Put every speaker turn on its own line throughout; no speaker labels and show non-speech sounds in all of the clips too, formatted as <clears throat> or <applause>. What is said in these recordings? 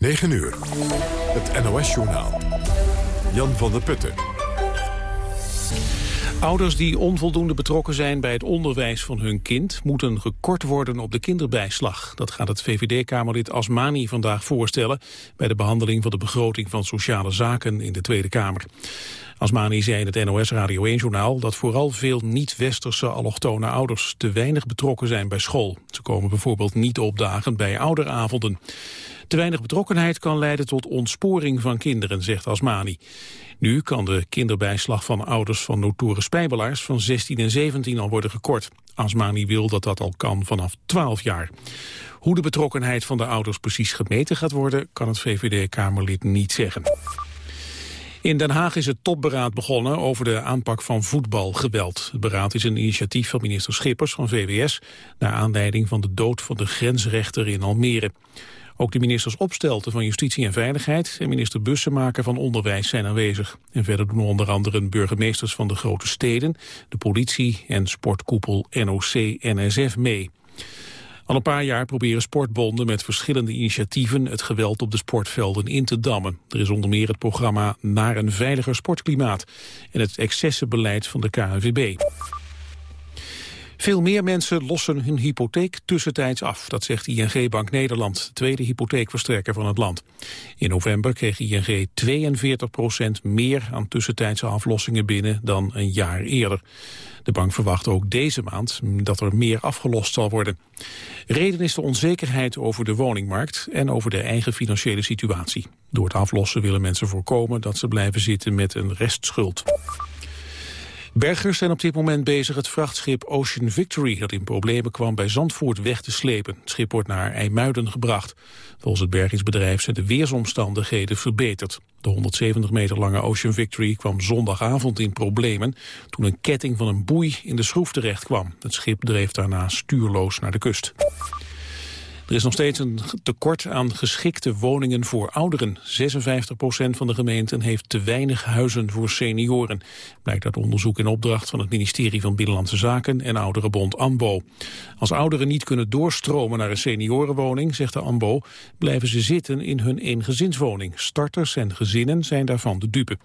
9 uur. Het NOS-journaal. Jan van der Putten.
Ouders die onvoldoende betrokken zijn bij het onderwijs van hun kind... moeten gekort worden op de kinderbijslag. Dat gaat het VVD-Kamerlid Asmani vandaag voorstellen... bij de behandeling van de begroting van Sociale Zaken in de Tweede Kamer. Asmani zei in het NOS Radio 1-journaal dat vooral veel niet-westerse allochtone ouders te weinig betrokken zijn bij school. Ze komen bijvoorbeeld niet opdagen bij ouderavonden. Te weinig betrokkenheid kan leiden tot ontsporing van kinderen, zegt Asmani. Nu kan de kinderbijslag van ouders van notoren spijbelaars van 16 en 17 al worden gekort. Asmani wil dat dat al kan vanaf 12 jaar. Hoe de betrokkenheid van de ouders precies gemeten gaat worden, kan het VVD-Kamerlid niet zeggen. In Den Haag is het topberaad begonnen over de aanpak van voetbalgeweld. Het beraad is een initiatief van minister Schippers van VWS... naar aanleiding van de dood van de grensrechter in Almere. Ook de ministers Opstelten van Justitie en Veiligheid... en minister Bussemaker van Onderwijs zijn aanwezig. En verder doen onder andere burgemeesters van de grote steden... de politie en sportkoepel NOC-NSF mee. Al een paar jaar proberen sportbonden met verschillende initiatieven het geweld op de sportvelden in te dammen. Er is onder meer het programma Naar een veiliger sportklimaat en het excessenbeleid van de KNVB. Veel meer mensen lossen hun hypotheek tussentijds af. Dat zegt ING Bank Nederland, de tweede hypotheekverstrekker van het land. In november kreeg ING 42 procent meer aan tussentijdse aflossingen binnen dan een jaar eerder. De bank verwacht ook deze maand dat er meer afgelost zal worden. Reden is de onzekerheid over de woningmarkt en over de eigen financiële situatie. Door het aflossen willen mensen voorkomen dat ze blijven zitten met een restschuld. Bergers zijn op dit moment bezig het vrachtschip Ocean Victory... dat in problemen kwam bij Zandvoort weg te slepen. Het schip wordt naar IJmuiden gebracht. Volgens het bergingsbedrijf zijn de weersomstandigheden verbeterd. De 170 meter lange Ocean Victory kwam zondagavond in problemen... toen een ketting van een boei in de schroef terecht kwam. Het schip dreef daarna stuurloos naar de kust. Er is nog steeds een tekort aan geschikte woningen voor ouderen. 56 procent van de gemeenten heeft te weinig huizen voor senioren. Blijkt uit onderzoek in opdracht van het ministerie van Binnenlandse Zaken en Ouderenbond AMBO. Als ouderen niet kunnen doorstromen naar een seniorenwoning, zegt de AMBO, blijven ze zitten in hun eengezinswoning. Starters en gezinnen zijn daarvan de dupe.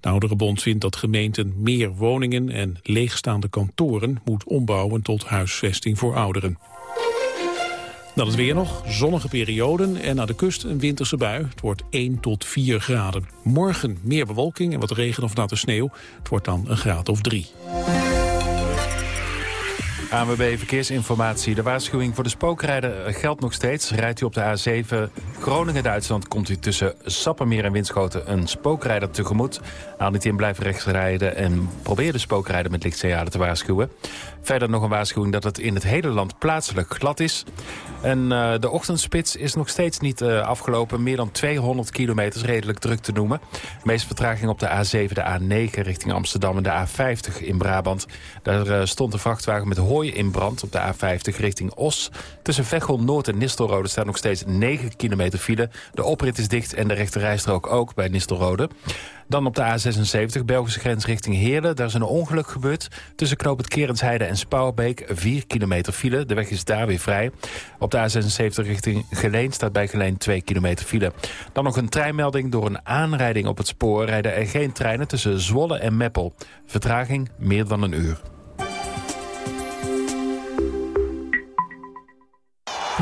De Ouderenbond vindt dat gemeenten meer woningen en leegstaande kantoren moet ombouwen tot huisvesting voor ouderen. Dan het weer nog, zonnige perioden en naar de kust een winterse bui. Het wordt 1 tot 4 graden. Morgen meer bewolking en wat regen of natte sneeuw. Het wordt dan een graad of 3.
ANWB Verkeersinformatie. De waarschuwing voor de spookrijder geldt nog steeds. Rijdt u op de A7 Groningen-Duitsland... komt u tussen Sappermeer en Winschoten een spookrijder tegemoet. Haal niet in, blijf rechts rijden en probeer de spookrijder met lichtsignalen te waarschuwen. Verder nog een waarschuwing dat het in het hele land plaatselijk glad is. En uh, de ochtendspits is nog steeds niet uh, afgelopen. Meer dan 200 kilometer redelijk druk te noemen. Meeste vertraging op de A7, de A9 richting Amsterdam en de A50 in Brabant. Daar stond een vrachtwagen met in brand op de A50 richting Os. Tussen Veghel Noord en Nistelrode staat nog steeds 9 kilometer file. De oprit is dicht en de rechterrijstrook ook bij Nistelrode. Dan op de A76, Belgische grens richting Heerlen. Daar is een ongeluk gebeurd. Tussen Knoop het Kerensheide en Spouwbeek. 4 kilometer file. De weg is daar weer vrij. Op de A76 richting Geleen staat bij Geleen 2 kilometer file. Dan nog een treinmelding. Door een aanrijding op het spoor rijden er geen treinen tussen Zwolle en Meppel. Vertraging meer dan een uur.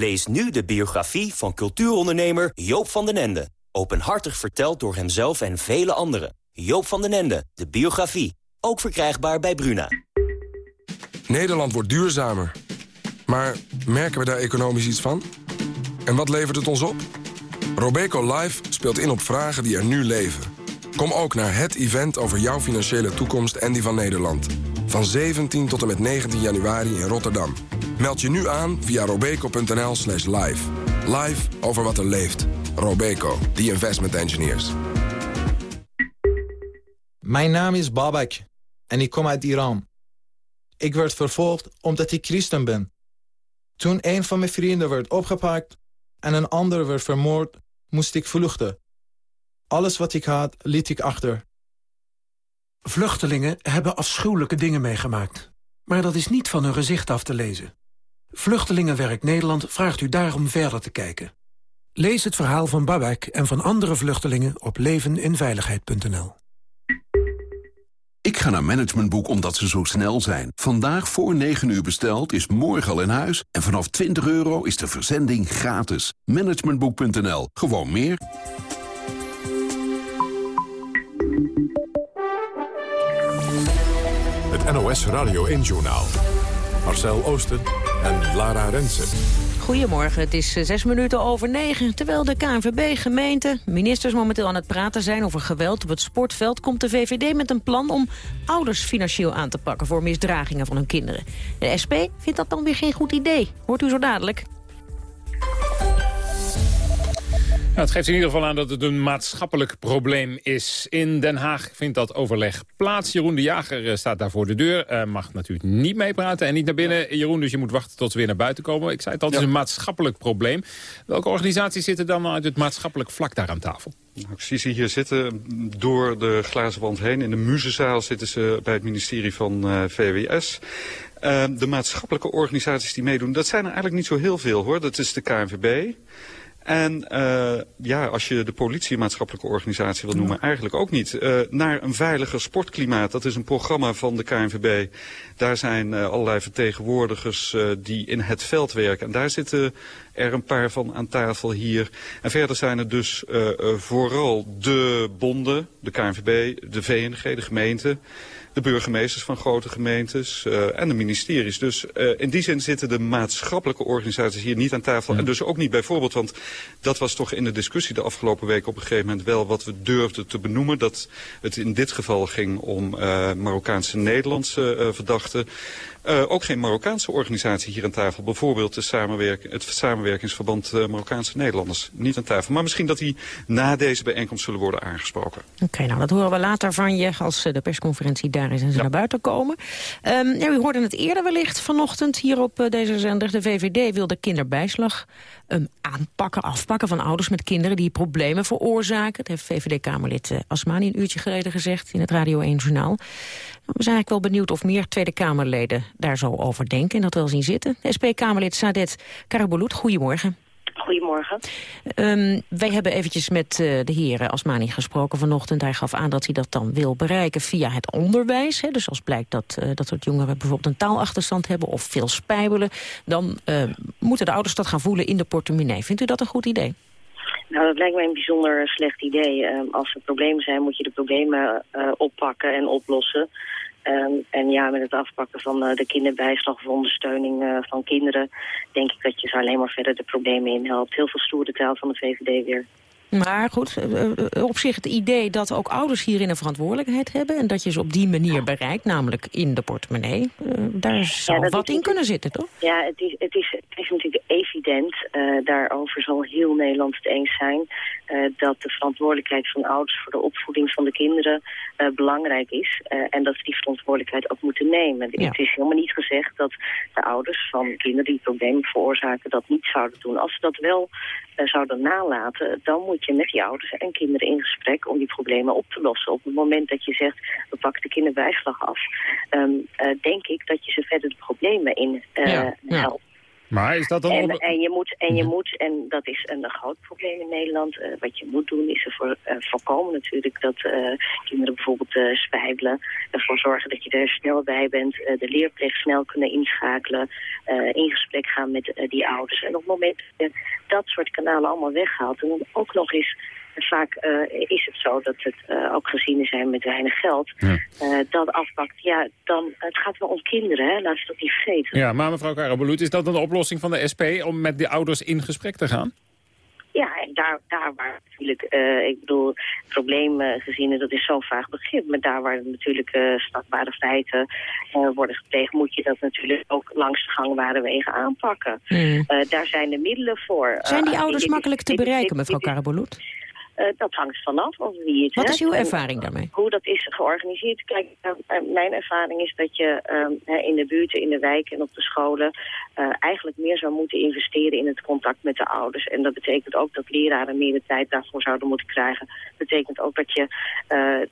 Lees nu de biografie van cultuurondernemer Joop van den Ende. Openhartig verteld door hemzelf en vele anderen. Joop van den Ende, de biografie. Ook verkrijgbaar bij Bruna.
Nederland wordt duurzamer. Maar merken we daar economisch iets van? En wat levert het ons op? Robeco Live speelt in op vragen die er nu leven. Kom ook naar het event over jouw financiële toekomst en die van Nederland. Van 17 tot en met 19 januari in Rotterdam. Meld je nu aan via robeco.nl slash live. Live over wat er leeft. Robeco, the investment engineers.
Mijn naam is Babak en ik kom uit Iran. Ik werd vervolgd omdat ik christen ben. Toen een van mijn vrienden werd opgepakt en een ander werd vermoord, moest ik vluchten. Alles wat ik had, liet ik achter.
Vluchtelingen hebben afschuwelijke dingen meegemaakt. Maar dat is niet van hun gezicht af te lezen. Vluchtelingenwerk Nederland vraagt u daarom verder te kijken. Lees het verhaal van Babak en van andere vluchtelingen op leveninveiligheid.nl.
Ik ga naar Managementboek omdat ze zo snel zijn. Vandaag voor 9 uur besteld is morgen al in huis. En vanaf 20 euro is de verzending gratis. Managementboek.nl. Gewoon meer.
NOS Radio 1 Journaal. Marcel Oosten en Lara Rensen.
Goedemorgen, het is eh, zes minuten over negen. Terwijl de KNVB, gemeente, ministers momenteel aan het praten zijn over geweld op het sportveld... komt de VVD met een plan om ouders financieel aan te pakken voor misdragingen van hun kinderen. De SP vindt dat dan weer geen goed idee. Hoort u zo dadelijk.
Nou, het geeft in ieder geval aan dat het een maatschappelijk probleem is. In Den Haag vindt dat overleg plaats. Jeroen de Jager eh, staat daar voor de deur. Uh, mag natuurlijk niet meepraten en niet naar binnen. Jeroen, dus je moet wachten tot ze weer naar buiten komen. Ik zei het al, het is een maatschappelijk probleem. Welke organisaties zitten dan uit het maatschappelijk vlak daar aan tafel?
Nou, ik zie ze hier zitten door de glazen wand heen. In de muzezaal zitten ze bij het ministerie van uh, eh, VWS. Uh, de maatschappelijke organisaties die meedoen, dat zijn er eigenlijk niet zo heel veel hoor. Dat is de KNVB. En uh, ja, als je de politie een maatschappelijke organisatie wil noemen, eigenlijk ook niet. Uh, naar een veiliger sportklimaat, dat is een programma van de KNVB. Daar zijn uh, allerlei vertegenwoordigers die in het veld werken. En daar zitten er een paar van aan tafel hier. En verder zijn er dus vooral de bonden, de KNVB, de VNG, de gemeente de burgemeesters van grote gemeentes uh, en de ministeries. Dus uh, in die zin zitten de maatschappelijke organisaties hier niet aan tafel. En dus ook niet bijvoorbeeld, want dat was toch in de discussie de afgelopen week op een gegeven moment wel wat we durfden te benoemen. Dat het in dit geval ging om uh, Marokkaanse Nederlandse verdachten. Uh, ook geen Marokkaanse organisatie hier aan tafel. Bijvoorbeeld de samenwerk het samenwerkingsverband uh, Marokkaanse Nederlanders. Niet aan tafel. Maar misschien dat die na deze bijeenkomst zullen worden aangesproken.
Oké, okay, nou dat horen we later van je als uh, de persconferentie daar is en ze ja. naar buiten komen. Um, ja, u hoorde het eerder wellicht vanochtend hier op deze zender. De VVD wil de kinderbijslag um, aanpakken, afpakken van ouders met kinderen die problemen veroorzaken. Dat heeft VVD-Kamerlid Asmani een uurtje geleden gezegd in het Radio 1 Journaal. We zijn eigenlijk wel benieuwd of meer Tweede Kamerleden daar zo over denken en dat wel zien zitten. SP-Kamerlid Sadet Karabulut, goedemorgen.
Goedemorgen.
Um, wij hebben eventjes met uh, de heer Asmani gesproken vanochtend. Hij gaf aan dat hij dat dan wil bereiken via het onderwijs. Hè. Dus als blijkt dat uh, dat soort jongeren bijvoorbeeld een taalachterstand hebben... of veel spijbelen, dan uh, moeten de ouders dat gaan voelen in de portemonnee. Vindt u dat een goed idee?
Nou, dat lijkt mij een bijzonder slecht idee. Uh, als er problemen zijn, moet je de problemen oppakken en oplossen. Um, en ja, met het afpakken van uh, de kinderbijslag of ondersteuning uh, van kinderen... denk ik dat je ze alleen maar verder de problemen in helpt. Heel veel stoere taal van de VVD weer.
Maar goed, eh, op zich het idee dat ook ouders hierin een verantwoordelijkheid hebben... en dat je ze op die manier bereikt, namelijk in de portemonnee... daar zou ja, wat in kunnen zitten, toch?
Ja, het is, het is, het is natuurlijk evident, uh, daarover zal heel Nederland het eens zijn... Uh, dat de verantwoordelijkheid van ouders voor de opvoeding van de kinderen uh, belangrijk is. en dat ze die verantwoordelijkheid ook moeten nemen. Ja. Het is helemaal niet gezegd dat de ouders van kinderen die problemen veroorzaken... dat niet zouden doen. Als ze dat wel zouden nalaten, dan moet je met die ouders en kinderen in gesprek om die problemen op te lossen. Op het moment dat je zegt, we pakken de kinderbijslag af, um, uh, denk ik dat je ze verder de problemen in uh, ja, helpt.
Maar is dat dan...
En, en, je moet, en je moet, en dat is een groot probleem in Nederland, uh, wat je moet doen is ervoor uh, voorkomen natuurlijk dat uh, kinderen bijvoorbeeld spijbelen. Ervoor zorgen dat je er snel bij bent, de leerplicht snel kunnen inschakelen, in gesprek gaan met die ouders. En op het moment dat je dat soort kanalen allemaal weghaalt en dan ook nog eens vaak uh, is het zo dat het uh, ook gezinnen zijn met weinig geld. Ja. Uh, dat afpakt, ja, dan, het gaat wel om kinderen, hè? laten we dat niet vergeten.
Ja, maar mevrouw Karabulut, is dat dan de oplossing van de SP om met de ouders in gesprek te gaan?
Ja, en daar, daar waar natuurlijk, uh, ik bedoel, probleemgezinnen, dat is zo'n vaag begrip. Maar daar waar natuurlijk uh, strafbare feiten uh, worden gepleegd, moet je dat natuurlijk ook langs de gangbare wegen aanpakken. Mm. daar zijn de middelen voor.
Zijn die ouders makkelijk te bereiken, mevrouw Karabolut?
Uh, dat hangt vanaf of wie het
Wat is uw ervaring daarmee?
Hoe dat is georganiseerd. Kijk, uh, mijn ervaring is dat je uh, in de buurten, in de wijken en op de scholen... eigenlijk meer zou moeten investeren in het contact met de ouders. En dat betekent ook dat leraren meer de tijd daarvoor zouden moeten krijgen. Dat betekent ook dat je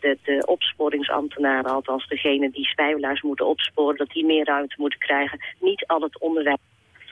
de, de opsporingsambtenaren, althans degene die spijbelaars moeten opsporen... dat die meer ruimte moeten krijgen. Niet al het onderwijs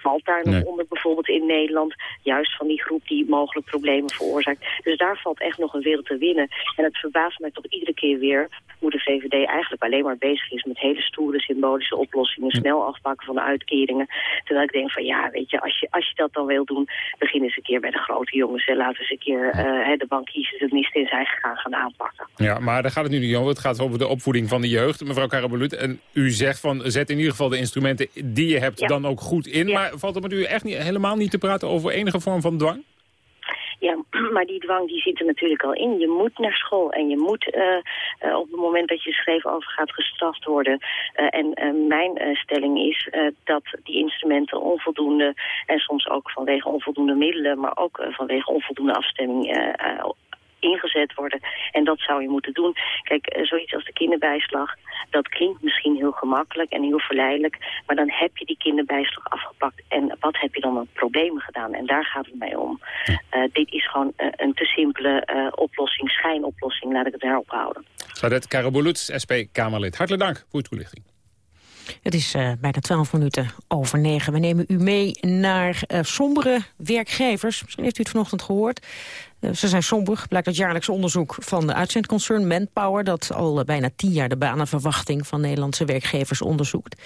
valt daar nog onder bijvoorbeeld in Nederland. Juist van die groep die mogelijk problemen veroorzaakt. Dus daar valt echt nog een wereld te winnen. En het verbaast mij toch iedere keer weer hoe de VVD eigenlijk alleen maar bezig is met hele stoere symbolische oplossingen. Snel afpakken van de uitkeringen. Terwijl ik denk van ja, weet je, als je, als je dat dan wil doen, begin eens een keer bij de grote jongens. En laten eens een keer uh, de bankiers het niet in zijn gegaan gaan aanpakken.
Ja, maar daar gaat het nu niet over. Het gaat over de opvoeding van de jeugd, mevrouw Karabulut. En u zegt van zet in ieder geval de instrumenten die je hebt dan ook goed in. Maar valt er met u echt niet, helemaal niet te praten over enige vorm van dwang?
Ja, <clears throat> maar die dwang die zit er natuurlijk al in. Je moet naar school en je moet uh, uh, op het moment dat je schreef over gaat gestraft worden. Uh, en mijn stelling is dat die instrumenten onvoldoende... en soms ook vanwege onvoldoende middelen... maar ook vanwege onvoldoende afstemming ingezet worden. En dat zou je moeten doen. Kijk, eh, zoiets als de kinderbijslag, dat klinkt misschien heel gemakkelijk en heel verleidelijk. Maar dan heb je die kinderbijslag afgepakt. En wat heb je dan met problemen gedaan? En daar gaat het mij om. Uh, dit is gewoon uh, een te simpele uh, oplossing, schijnoplossing. Laat ik het daarop houden.
Sadet Karaboluts, SP-Kamerlid. Hartelijk dank voor uw toelichting.
Het is uh, bijna twaalf minuten over negen. We nemen u mee naar uh, sombere werkgevers. Misschien heeft u het vanochtend gehoord. Uh, ze zijn somber, blijkt uit jaarlijks onderzoek van de uitzendconcern Manpower... dat al bijna tien jaar de banenverwachting van Nederlandse werkgevers onderzoekt.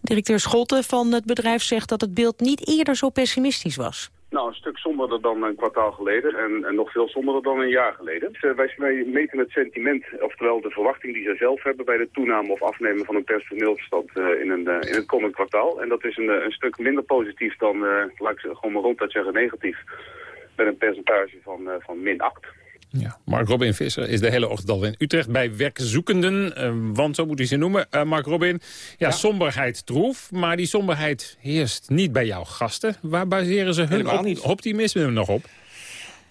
Directeur Scholte van het bedrijf zegt dat het beeld niet eerder zo pessimistisch was.
Nou, een stuk somberder dan een kwartaal geleden en, en nog veel somberder dan een jaar geleden. Uh, wij, meten het sentiment, oftewel de verwachting die ze zelf hebben bij de toename of afnemen van een personeelsbestand uh, in, een, in het komend kwartaal. En dat is een, een stuk minder positief dan, laat ik gewoon maar ronduit zeggen, negatief. Met een percentage van, van min 8.
Ja, Mark Robin Visser is de hele ochtend al in Utrecht bij werkzoekenden. Uh, want zo moet hij ze noemen. Uh, Mark Robin, ja, somberheid troef. Maar die somberheid heerst niet bij jouw gasten. Waar baseren ze hun op, optimisme nog op?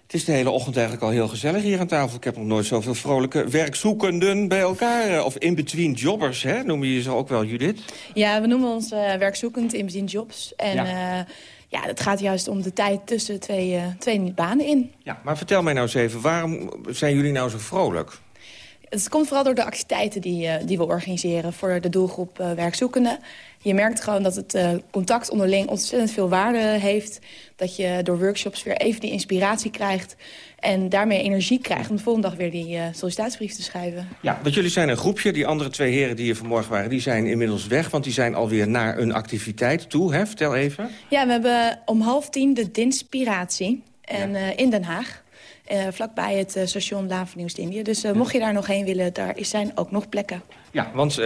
Het is de hele ochtend eigenlijk al heel gezellig hier aan tafel. Ik heb nog nooit zoveel vrolijke werkzoekenden bij elkaar. Eh, of in-between jobbers, hè? noem je ze ook wel, Judith?
Ja, we noemen ons uh, werkzoekend in-between jobs. En ja. Uh, ja, het gaat juist om de tijd tussen twee, uh, twee banen in.
Ja, maar vertel mij nou eens even, waarom zijn jullie nou zo vrolijk?
Het komt vooral door de activiteiten die, uh, die we organiseren voor de doelgroep uh, werkzoekenden. Je merkt gewoon dat het uh, contact onderling ontzettend veel waarde heeft. Dat je door workshops weer even die inspiratie krijgt. En daarmee energie krijgt om de volgende dag weer die uh, sollicitatiebrief te schrijven.
Ja, want jullie zijn een groepje. Die andere twee heren die hier vanmorgen waren, die zijn inmiddels weg. Want die zijn alweer naar een activiteit toe. Hè? Vertel even.
Ja, we hebben om half tien de Dinspiratie. En ja. uh, in Den Haag. Uh, vlakbij het uh, station Laan van Nieuwst-Indië. Dus uh, mocht je daar nog heen willen, daar zijn ook nog plekken.
Ja, want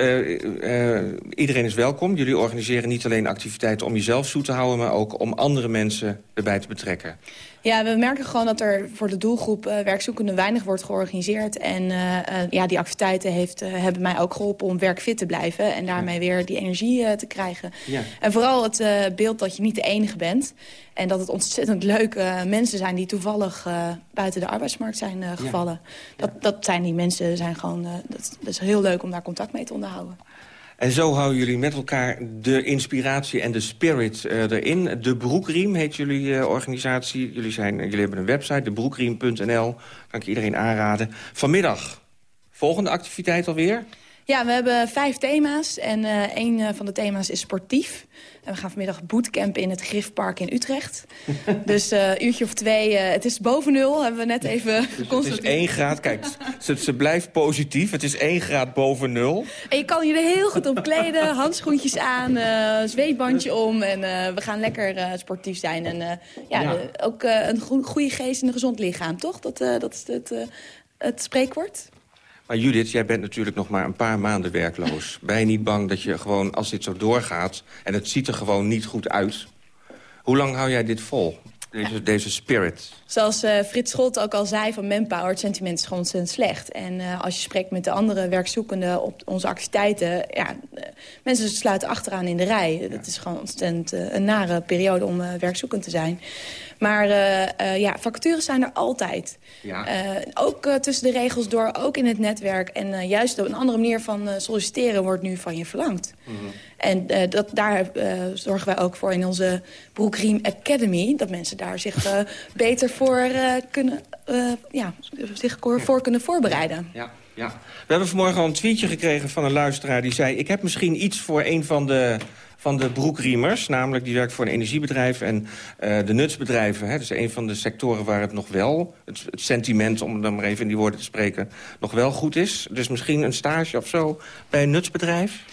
iedereen is welkom. Jullie organiseren niet alleen activiteiten om jezelf zoet te houden... maar ook om andere mensen erbij te betrekken.
Ja, we merken gewoon dat er voor de doelgroep uh, werkzoekenden weinig wordt georganiseerd. En uh, uh, ja, die activiteiten heeft, hebben mij ook geholpen om werkfit te blijven. En daarmee weer die energie te krijgen. Ja. En vooral het beeld dat je niet de enige bent. En dat het ontzettend leuke mensen zijn die toevallig buiten de arbeidsmarkt zijn gevallen. Ja. Dat, dat zijn die mensen, zijn gewoon, dat, dat is heel leuk om daar contact mee te onderhouden.
En zo houden jullie met elkaar de inspiratie en de spirit uh, erin. De Broekriem heet jullie uh, organisatie. Jullie, zijn, jullie hebben een website, debroekriem.nl. Kan ik iedereen aanraden. Vanmiddag, volgende activiteit alweer?
Ja, we hebben vijf thema's. En uh, een uh, van de thema's is sportief. En we gaan vanmiddag bootcampen in het Griffpark in Utrecht. <laughs> dus een uh, uurtje of twee. het is boven nul, hebben we net even dus
geconstateerd. Het is één graad. Kijk, ze, ze, blijft positief. Het is één graad boven nul.
En je kan je er heel goed op kleden. <laughs> Handschoentjes aan, zweetbandje om. En we gaan lekker sportief zijn. En ja, ja. ook een goede geest en een gezond lichaam, toch? Dat, dat is het, het spreekwoord.
Maar Judith, jij bent natuurlijk nog maar een paar maanden werkloos. Ben je niet bang dat je gewoon, als dit zo doorgaat... en het ziet er gewoon niet goed uit... hoe lang hou jij dit vol? Deze, deze spirit.
Zoals uh, Frits Scholt ook al zei, van manpower, het sentiment is gewoon ontzettend slecht. En uh, als je spreekt met de andere werkzoekenden op onze activiteiten... ja, uh, mensen sluiten achteraan in de rij. Ja. Dat is gewoon ontzettend een nare periode om werkzoekend te zijn. Maar ja, vacatures zijn er altijd. Ja. ook tussen de regels door, ook in het netwerk. En juist op een andere manier van solliciteren wordt nu van je verlangd. Mm -hmm. En uh, dat, daar uh, zorgen wij ook voor in onze Broekriem Academy. Dat mensen daar zich uh, <laughs> beter voor, kunnen, ja, zich voor kunnen voorbereiden.
Ja, ja. We hebben vanmorgen al een tweetje gekregen van een luisteraar die zei... ik heb misschien iets voor een van de van de broekriemers. Namelijk, die werkt voor een energiebedrijf en uh, de nutsbedrijven. Hè, dus een van de sectoren waar het nog wel, het, het, sentiment... om dan maar even in die woorden te spreken, nog wel goed is. Dus misschien een stage of zo bij een nutsbedrijf?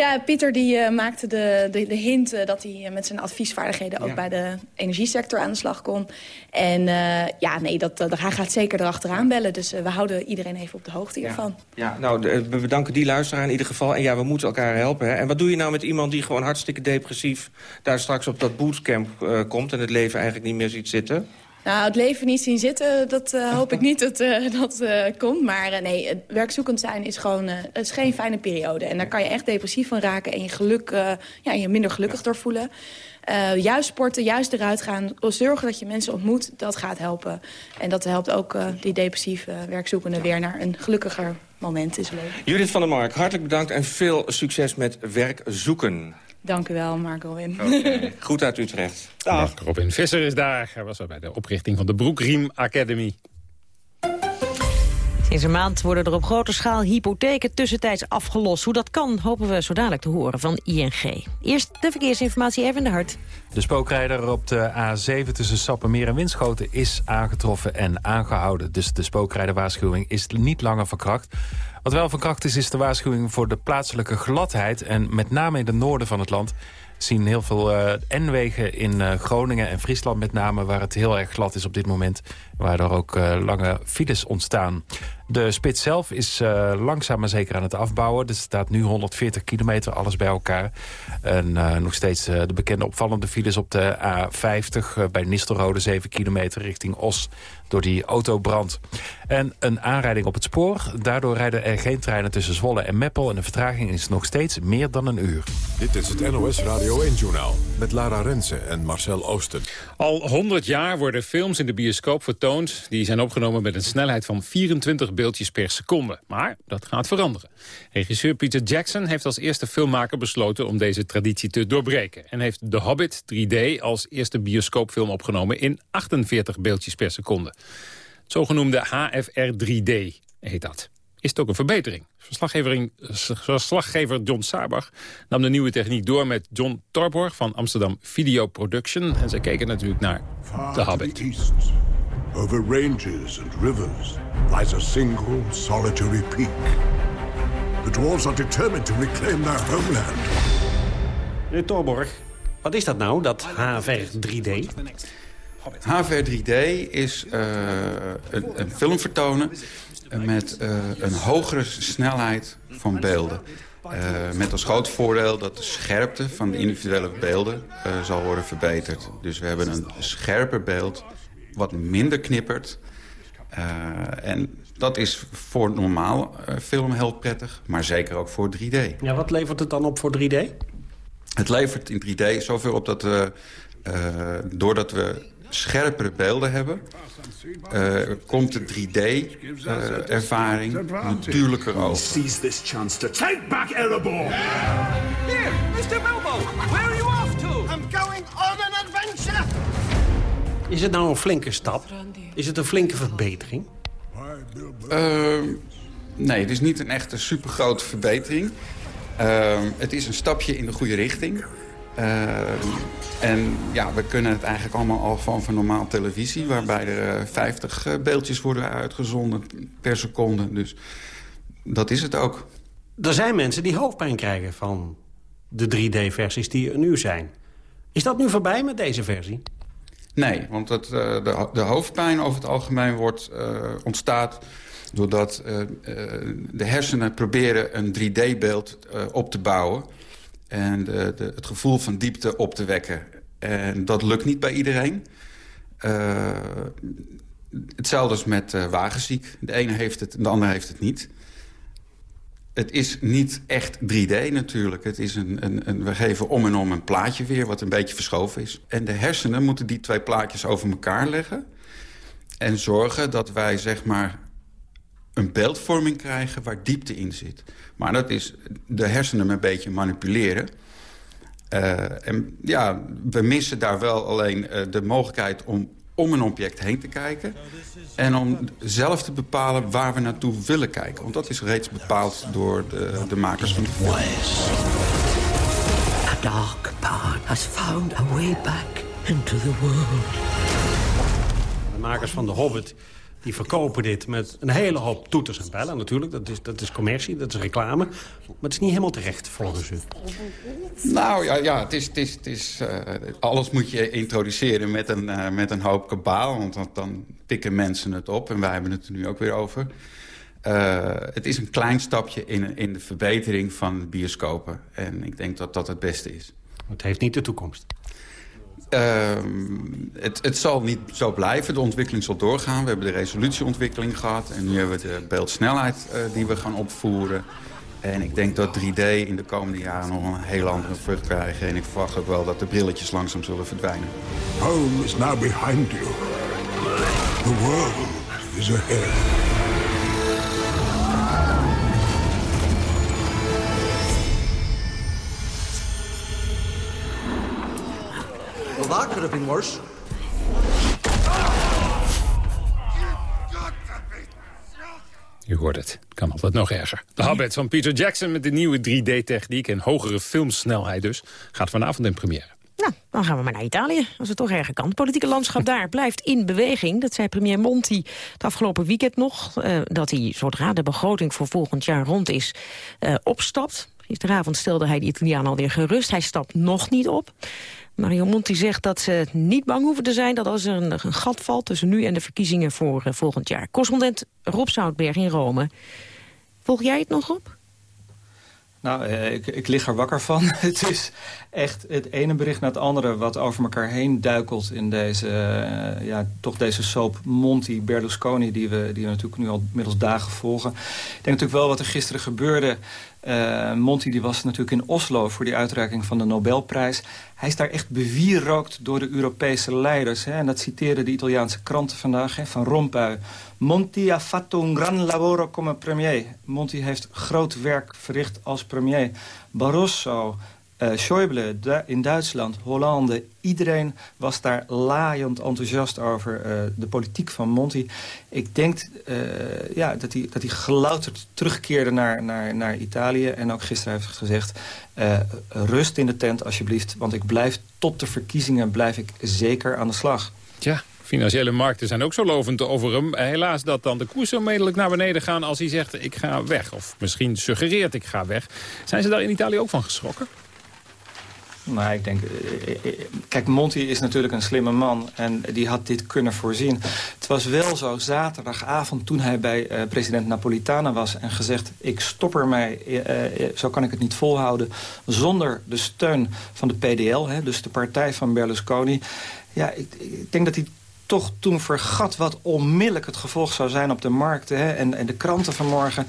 Ja, Pieter die, uh, maakte de, de, de hint uh, dat hij met zijn adviesvaardigheden... ook ja. bij de energiesector aan de slag kon. En uh, ja, nee, dat, hij gaat zeker erachteraan bellen. Dus we houden iedereen even op de hoogte hiervan.
Ja, nou, we bedanken die luisteraar in ieder geval. En ja, we moeten elkaar helpen. Hè. En wat doe je nou met iemand die gewoon hartstikke depressief... daar straks op dat bootcamp komt en het leven eigenlijk niet meer ziet zitten?
Nou, het leven niet zien zitten, dat uh, <laughs> hoop ik niet dat uh, dat uh, komt. Maar nee, werkzoekend zijn is gewoon het is geen fijne periode. En daar kan je echt depressief van raken en je, geluk, ja, je minder gelukkig door voelen. juist sporten, juist eruit gaan, zorgen dat je mensen ontmoet, dat gaat helpen. En dat helpt ook die depressieve werkzoekenden weer naar een gelukkiger moment in zijn leven.
Judith van der Mark, hartelijk bedankt en veel succes met werk zoeken.
Dank u wel, Mark Robin.
Okay. <laughs> Goed uit Utrecht.
Dag. Mark Robin Visser is daar. Hij was er bij de oprichting van de Broekriem Academy.
Sinds een maand worden er op grote schaal hypotheken tussentijds afgelost. Hoe dat kan, hopen we zo dadelijk te horen van ING. Eerst de verkeersinformatie even de hart.
De spookrijder op de A7 tussen Sappemeer en Winschoten is aangetroffen en aangehouden. Dus de spookrijderwaarschuwing is niet langer verkracht. Wat wel van kracht is, is de waarschuwing voor de plaatselijke gladheid. En met name in het noorden van het land zien heel veel uh, N-wegen in uh, Groningen en Friesland met name... waar het heel erg glad is op dit moment. Waar er ook uh, lange files ontstaan. De spits zelf is langzaam maar zeker aan het afbouwen. Er staat nu 140 kilometer, alles bij elkaar. En nog steeds de bekende opvallende files op de A50... bij Nistelrode 7 kilometer richting Os door die autobrand. En een aanrijding op het spoor. Daardoor rijden er geen treinen tussen Zwolle en Meppel... en de vertraging is nog steeds meer dan een uur.
Dit is het NOS Radio 1-journaal met Lara Rensen en Marcel Oosten.
Al 100 jaar worden films in de bioscoop vertoond... die zijn opgenomen met een snelheid van 24 beeldjes per seconde. Maar dat gaat veranderen. Regisseur Peter Jackson heeft als eerste filmmaker besloten... om deze traditie te doorbreken. En heeft The Hobbit 3D als eerste bioscoopfilm opgenomen... in 48 beeldjes per seconde. Het zogenoemde HFR 3D heet dat. Is het ook een verbetering? Verslaggever, verslaggever John Sabach nam de nieuwe techniek door met John Torborg van Amsterdam Video Production. En zij keken natuurlijk naar The Hobbit.
Over ranges and rivers lies a single solitary peak. The dwarves are determined to reclaim their homeland.
Meneer Torborg, wat is dat nou, dat HVR 3D?
HVR 3D is uh, een, een, film vertonen met uh, een hogere snelheid van beelden. Uh, met als groot voordeel dat de scherpte van de individuele beelden zal worden verbeterd. Dus we hebben een scherper beeld wat minder knippert. Uh, en dat is voor normaal film heel prettig, maar zeker ook voor 3D.
Ja, wat levert het dan op voor 3D?
Het levert in 3D zoveel op dat we, doordat we scherpere beelden hebben... komt de 3D-ervaring natuurlijker over.
Seize this chance to take back Erebor!
Here, Mr. Bilbo, where are you off to?
I'm going on an adventure!
Is het nou een flinke stap? Is het een flinke verbetering?
Uh, nee, het is niet een echte supergrote verbetering. Uh, het is een stapje in de goede richting. Uh, en ja, we kunnen het eigenlijk allemaal al van van normaal televisie... waarbij er 50 beeldjes worden uitgezonden per seconde. Dus dat is het ook.
Er zijn mensen die hoofdpijn krijgen van de 3D-versies die er nu zijn. Is dat nu voorbij met deze versie?
Nee, want het, de, de, hoofdpijn over het algemeen wordt, uh, ontstaat... doordat uh, de hersenen proberen een 3D-beeld op te bouwen... en het gevoel van diepte op te wekken. En dat lukt niet bij iedereen. Uh, hetzelfde is met uh, wagenziek. De ene heeft het en de andere heeft het niet. Het is niet echt 3D natuurlijk. Het is een, een, een, we geven om en om een plaatje weer wat een beetje verschoven is. En de hersenen moeten die twee plaatjes over elkaar leggen... en zorgen dat wij zeg maar een beeldvorming krijgen waar diepte in zit. Maar dat is de hersenen een beetje manipuleren. Uh, en ja, we missen daar wel alleen uh, de mogelijkheid om om een object heen te kijken... en om zelf te bepalen waar we naartoe willen kijken. Want dat is reeds bepaald door de, de makers van de film. A dark path has found a way
back into the world. De makers van The Hobbit die verkopen dit met een hele hoop toeters en bellen natuurlijk. Dat is, dat is commercie, dat is reclame. Maar het is niet helemaal terecht volgens u.
Nou ja, ja het is, het is, het is, uh, alles moet je introduceren met een, uh, met een hoop kabaal. Want dan, pikken mensen het op. En wij hebben het er nu ook weer over. Uh, het is een klein stapje in, in de verbetering van bioscopen. En ik denk dat dat het beste is.
Het heeft niet de toekomst.
Uh, het, het, zal niet zo blijven. De ontwikkeling zal doorgaan. We hebben de resolutieontwikkeling gehad. En nu hebben we de beeldsnelheid uh, die we gaan opvoeren. En ik denk dat 3D in de komende jaren nog een heel andere vrucht krijgen. En ik verwacht ook wel dat de brilletjes langzaam zullen verdwijnen.
Home is now behind you. The world is ahead.
That could have been worse.
U hoort het. Kan altijd nog erger. De Hobbit van Peter Jackson met de nieuwe 3D-techniek... en hogere filmsnelheid dus, gaat vanavond in première.
Nou, dan gaan we maar naar Italië, als het toch erger kan. Het politieke landschap daar <laughs> blijft in beweging. Dat zei premier Monti het afgelopen weekend nog. Uh, dat hij, zodra de begroting voor volgend jaar rond is, uh, opstapt. Gisteravond stelde hij de Italiaan alweer gerust. Hij stapt nog niet op. Mario Monti zegt dat ze niet bang hoeven te zijn... dat als er een, gat valt tussen nu en de verkiezingen voor uh, volgend jaar. Correspondent Rob Zoutberg in Rome. Volg jij het nog op?
Nou, eh, ik, ik lig er wakker van. <laughs> het is echt het ene bericht na het andere wat over elkaar heen duikelt in deze, uh, ja, toch deze soap Monti Berlusconi, die we, die we natuurlijk nu al middels dagen volgen. Ik denk natuurlijk wel wat er gisteren gebeurde. Uh, Monti die was natuurlijk in Oslo voor die uitreiking van de Nobelprijs. Hij is daar echt bewierookt door de Europese leiders. Hè? En dat citeren de Italiaanse kranten vandaag hè, van Rompuy. Monti ha fatto un gran lavoro come premier. Monti heeft groot werk verricht als premier. Barroso, uh, Schäuble in Duitsland, Hollande, iedereen was daar laaiend enthousiast over uh, de politiek van Monti. Ik denk uh, ja, dat hij, dat hij gelouterd terugkeerde naar, naar, naar Italië. En ook gisteren heeft gezegd, rust in de tent alsjeblieft. Want ik blijf tot de verkiezingen blijf ik zeker aan de slag.
Tja, financiële markten zijn ook zo lovend over hem. Helaas dat dan de koersen onmiddellijk naar beneden gaan als hij zegt ik ga weg. Of misschien suggereert ik ga weg. Zijn ze daar in Italië ook van geschrokken?
Nou, ik denk... Eh, eh, kijk, Monti is natuurlijk een slimme man en die had dit kunnen voorzien. Het was wel zo zaterdagavond toen hij bij president Napolitana was... en gezegd, ik stop ermee, uh, zo kan ik het niet volhouden... zonder de steun van de PDL, hè, dus de partij van Berlusconi... Ja, ik denk dat hij toch toen vergat wat onmiddellijk het gevolg zou zijn op de markten. Hè? En, en de kranten vanmorgen,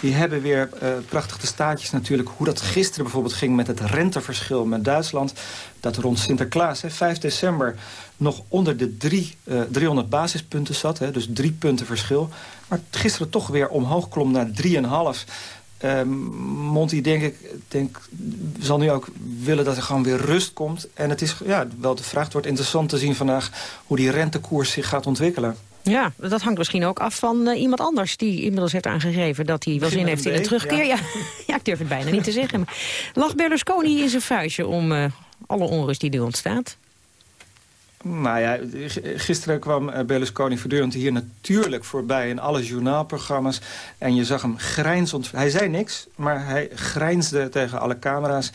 die hebben weer uh, prachtige staatjes natuurlijk. Hoe dat gisteren bijvoorbeeld ging met het renteverschil met Duitsland. Dat rond Sinterklaas, hè, 5 december, nog onder de drie, uh, 300 basispunten zat. Hè? Dus drie punten verschil. Maar gisteren toch weer omhoog klom naar 3,5. Uh, Monty, denk ik, denk, zal nu ook willen dat er gewoon weer rust komt. En het is ja, wel de vraag. Het wordt interessant te zien vandaag hoe die rentekoers zich gaat ontwikkelen.
Ja, dat hangt misschien ook af van uh, iemand anders die inmiddels heeft aangegeven dat hij wel zin heeft in een terugkeer. Ja. <laughs> Ja. ik durf het bijna niet te zeggen. Lag Berlusconi in zijn vuistje om uh, alle onrust die er ontstaat?
Nou ja, gisteren kwam eh, Berlusconi voortdurend hier natuurlijk voorbij in alle journaalprogramma's. En je zag hem grijnzend. Hij zei niks, maar hij grijnsde tegen alle camera's.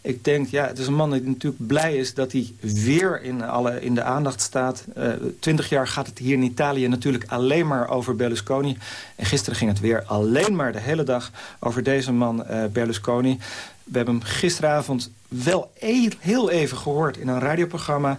Ik denk, ja, het is een man die natuurlijk blij is dat hij weer in, alle, in de aandacht staat. Uh, twintig jaar gaat het hier in Italië natuurlijk alleen maar over Berlusconi. En gisteren ging het weer alleen maar de hele dag over deze man uh, Berlusconi. We hebben hem gisteravond wel e heel even gehoord in een radioprogramma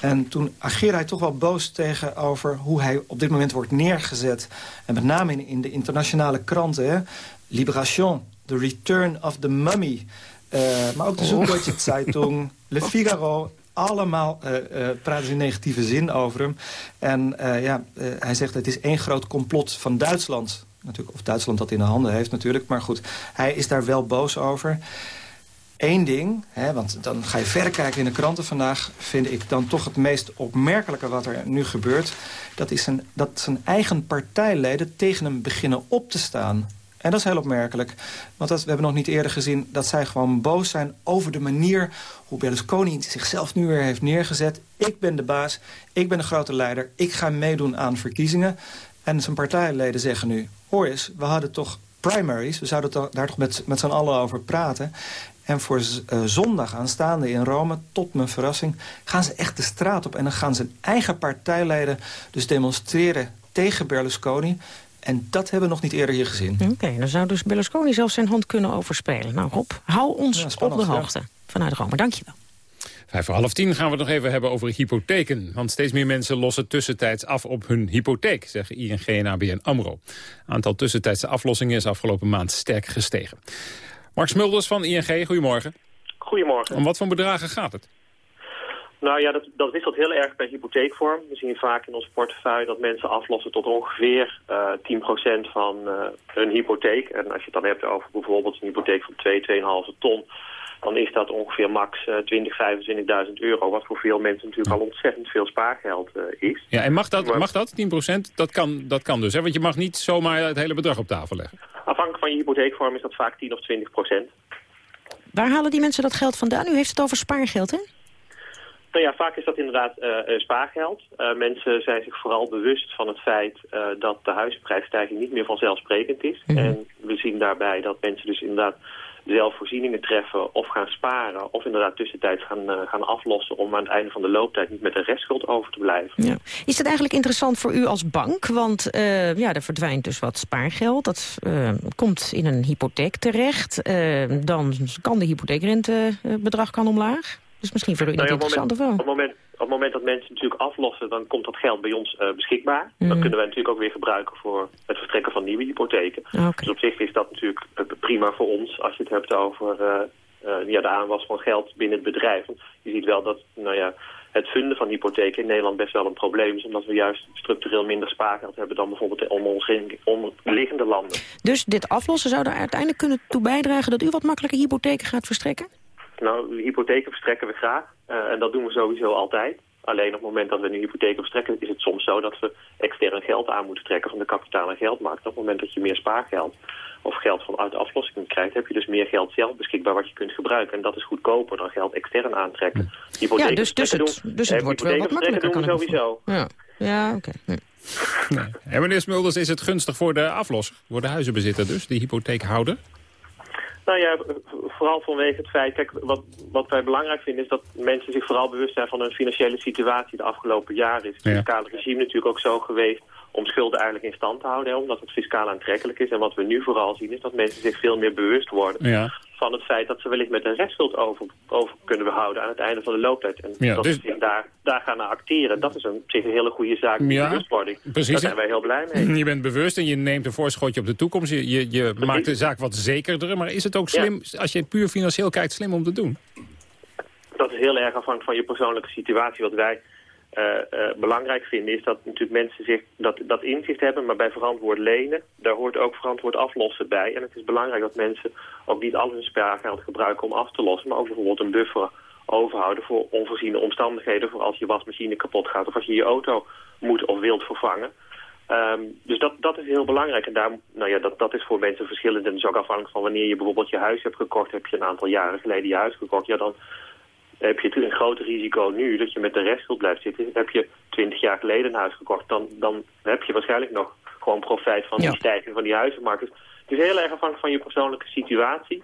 En toen ageerde hij toch wel boos tegenover hoe hij op dit moment wordt neergezet. En met name in, in de internationale kranten. Hè? Libération, The Return of the Mummy. Uh, maar ook de Süddeutsche <laughs> Zeitung, Le Figaro allemaal uh, uh, praten ze in negatieve zin over hem. En ja, hij zegt het is één groot complot van Duitsland. Natuurlijk, of Duitsland dat in de handen heeft natuurlijk. Maar goed, hij is daar wel boos over. Eén ding, hè, want dan ga je verder kijken in de kranten vandaag... vind ik dan toch het meest opmerkelijke wat er nu gebeurt... dat is een, dat zijn eigen partijleden tegen hem beginnen op te staan. En dat is heel opmerkelijk. Want dat, we hebben nog niet eerder gezien dat zij gewoon boos zijn... over de manier hoe Berlusconi zichzelf nu weer heeft neergezet. Ik ben de baas, ik ben de grote leider, ik ga meedoen aan verkiezingen. En zijn partijleden zeggen nu... hoor eens, we hadden toch primaries, we zouden daar toch met, met z'n allen over praten... En voor uh, zondag aanstaande in Rome, tot mijn verrassing... gaan ze echt de straat op en dan gaan zijn eigen partijleden dus demonstreren tegen Berlusconi. En dat hebben we nog niet eerder hier gezien.
Oké, dan zou dus Berlusconi zelf zijn hand kunnen overspelen. Nou Rob, hou ons op de hoogte vanuit Rome. Dank je wel.
Vijf voor half tien gaan we het nog even hebben over hypotheken. Want steeds meer mensen lossen tussentijds af op hun hypotheek, zeggen ING en ABN AMRO. Het aantal tussentijdse aflossingen is afgelopen maand sterk gestegen. Mark Smulders van ING, goedemorgen.
Goedemorgen.
Om wat voor bedragen gaat het?
Nou ja, dat, dat wisselt heel erg per hypotheekvorm. We zien vaak in ons portefeuille dat mensen aflossen tot ongeveer uh, eh, 10% van uh, hun hypotheek. En als je het dan hebt over bijvoorbeeld een hypotheek van 2, 2,5 ton... dan is dat ongeveer max uh, 20, 25.000 euro. Wat voor veel mensen natuurlijk al ontzettend veel spaargeld uh, is.
Ja, en mag dat, mag dat 10%? Dat kan, dat kan dus, hè? Want je mag niet zomaar het hele bedrag op tafel leggen.
Afhankelijk van je hypotheekvorm is dat vaak 10 of 20%.
Waar halen die mensen dat geld vandaan? U heeft het over spaargeld, hè?
Nou ja, vaak is dat inderdaad uh, spaargeld. Uh, mensen zijn zich vooral bewust van het feit uh, dat de huizenprijsstijging niet meer vanzelfsprekend is. Mm -hmm. En we zien daarbij dat mensen dus inderdaad zelf voorzieningen treffen of gaan sparen... of inderdaad tussentijds gaan, gaan aflossen om aan het einde van de looptijd niet met een restschuld over te blijven.
Ja. Is dat eigenlijk interessant voor u als bank? Want ja, er verdwijnt dus wat spaargeld. Dat komt in een hypotheek terecht. dan kan de hypotheekrentebedrag kan omlaag. Dus misschien voor u nou ja, interessant
of
wel?
Op het, moment, op het moment dat mensen natuurlijk aflossen, dan komt dat geld bij ons uh, beschikbaar. Mm. Dan kunnen wij natuurlijk ook weer gebruiken voor het vertrekken van nieuwe hypotheken.
Okay.
Dus op zich is dat natuurlijk prima voor ons als je het hebt over uh, uh, ja, de aanwas van geld binnen het bedrijf. Je ziet wel dat nou ja, het vinden van hypotheken in Nederland best wel een probleem is. Omdat we juist structureel minder spaargeld hebben dan bijvoorbeeld in omliggende landen.
Dus dit aflossen zou er uiteindelijk kunnen toe bijdragen dat u wat makkelijker hypotheken gaat verstrekken?
Nou, hypotheken verstrekken we graag. Uh, en dat doen we sowieso altijd. Alleen op het moment dat we een hypotheek verstrekken... is het soms zo dat we extern geld aan moeten trekken van de kapitaal- en geldmarkt. Op het moment dat je meer spaargeld of geld vanuit de aflossing krijgt... heb je dus meer geld zelf beschikbaar wat je kunt gebruiken. En dat is goedkoper dan geld extern aantrekken.
Ja, dus, dus het,
doen,
dus het wordt wel wat makkelijker,
doen we sowieso.
Ja, ja oké. Okay.
Nee. <laughs> En meneer Smulders, is het gunstig voor de aflosser? Voor de huizenbezitter dus, die hypotheekhouder?
Nou ja, vooral vanwege het feit, kijk, wat, wat wij belangrijk vinden is dat mensen zich vooral bewust zijn van hun financiële situatie de afgelopen jaren. Is het fiscale regime natuurlijk ook zo geweest om schulden eigenlijk in stand te houden, hè, omdat het fiscaal aantrekkelijk is. En wat we nu vooral zien is dat mensen zich veel meer bewust worden
ja.
Van het feit dat ze wellicht met een restschuld over, over kunnen behouden aan het einde van de looptijd. En
ja,
dat
dus...
ze daar, daar gaan naar acteren, dat is een, op zich een hele goede zaak,
ja,
bewustwording.
Precies,
daar zijn wij heel blij mee.
Je bent bewust en je neemt een voorschotje op de toekomst. Je, je, je maakt de zaak wat zekerder, maar is het ook slim, ja. als je het puur financieel kijkt, slim om te doen?
Dat is heel erg afhankelijk van je persoonlijke situatie. Wat wij belangrijk vinden is dat natuurlijk mensen zich dat, dat inzicht hebben, maar bij verantwoord lenen, daar hoort ook verantwoord aflossen bij. En het is belangrijk dat mensen ook niet al hun spaargeld gebruiken om af te lossen, maar ook bijvoorbeeld een buffer overhouden voor onvoorziene omstandigheden, voor als je wasmachine kapot gaat of als je je auto moet of wilt vervangen. Um, dus dat, dat is heel belangrijk. En daar, nou ja, dat, dat is voor mensen verschillend. En is ook afhankelijk van wanneer je bijvoorbeeld je huis hebt gekocht. Heb je een aantal jaren geleden je huis gekocht. Ja, dan heb je een groter risico nu dat je met de restschuld blijft zitten. Heb je twintig jaar geleden een huis gekocht, dan, dan heb je waarschijnlijk nog gewoon profijt van ja. die stijging van die huizenmarkt. Dus het is heel erg afhankelijk van je persoonlijke situatie.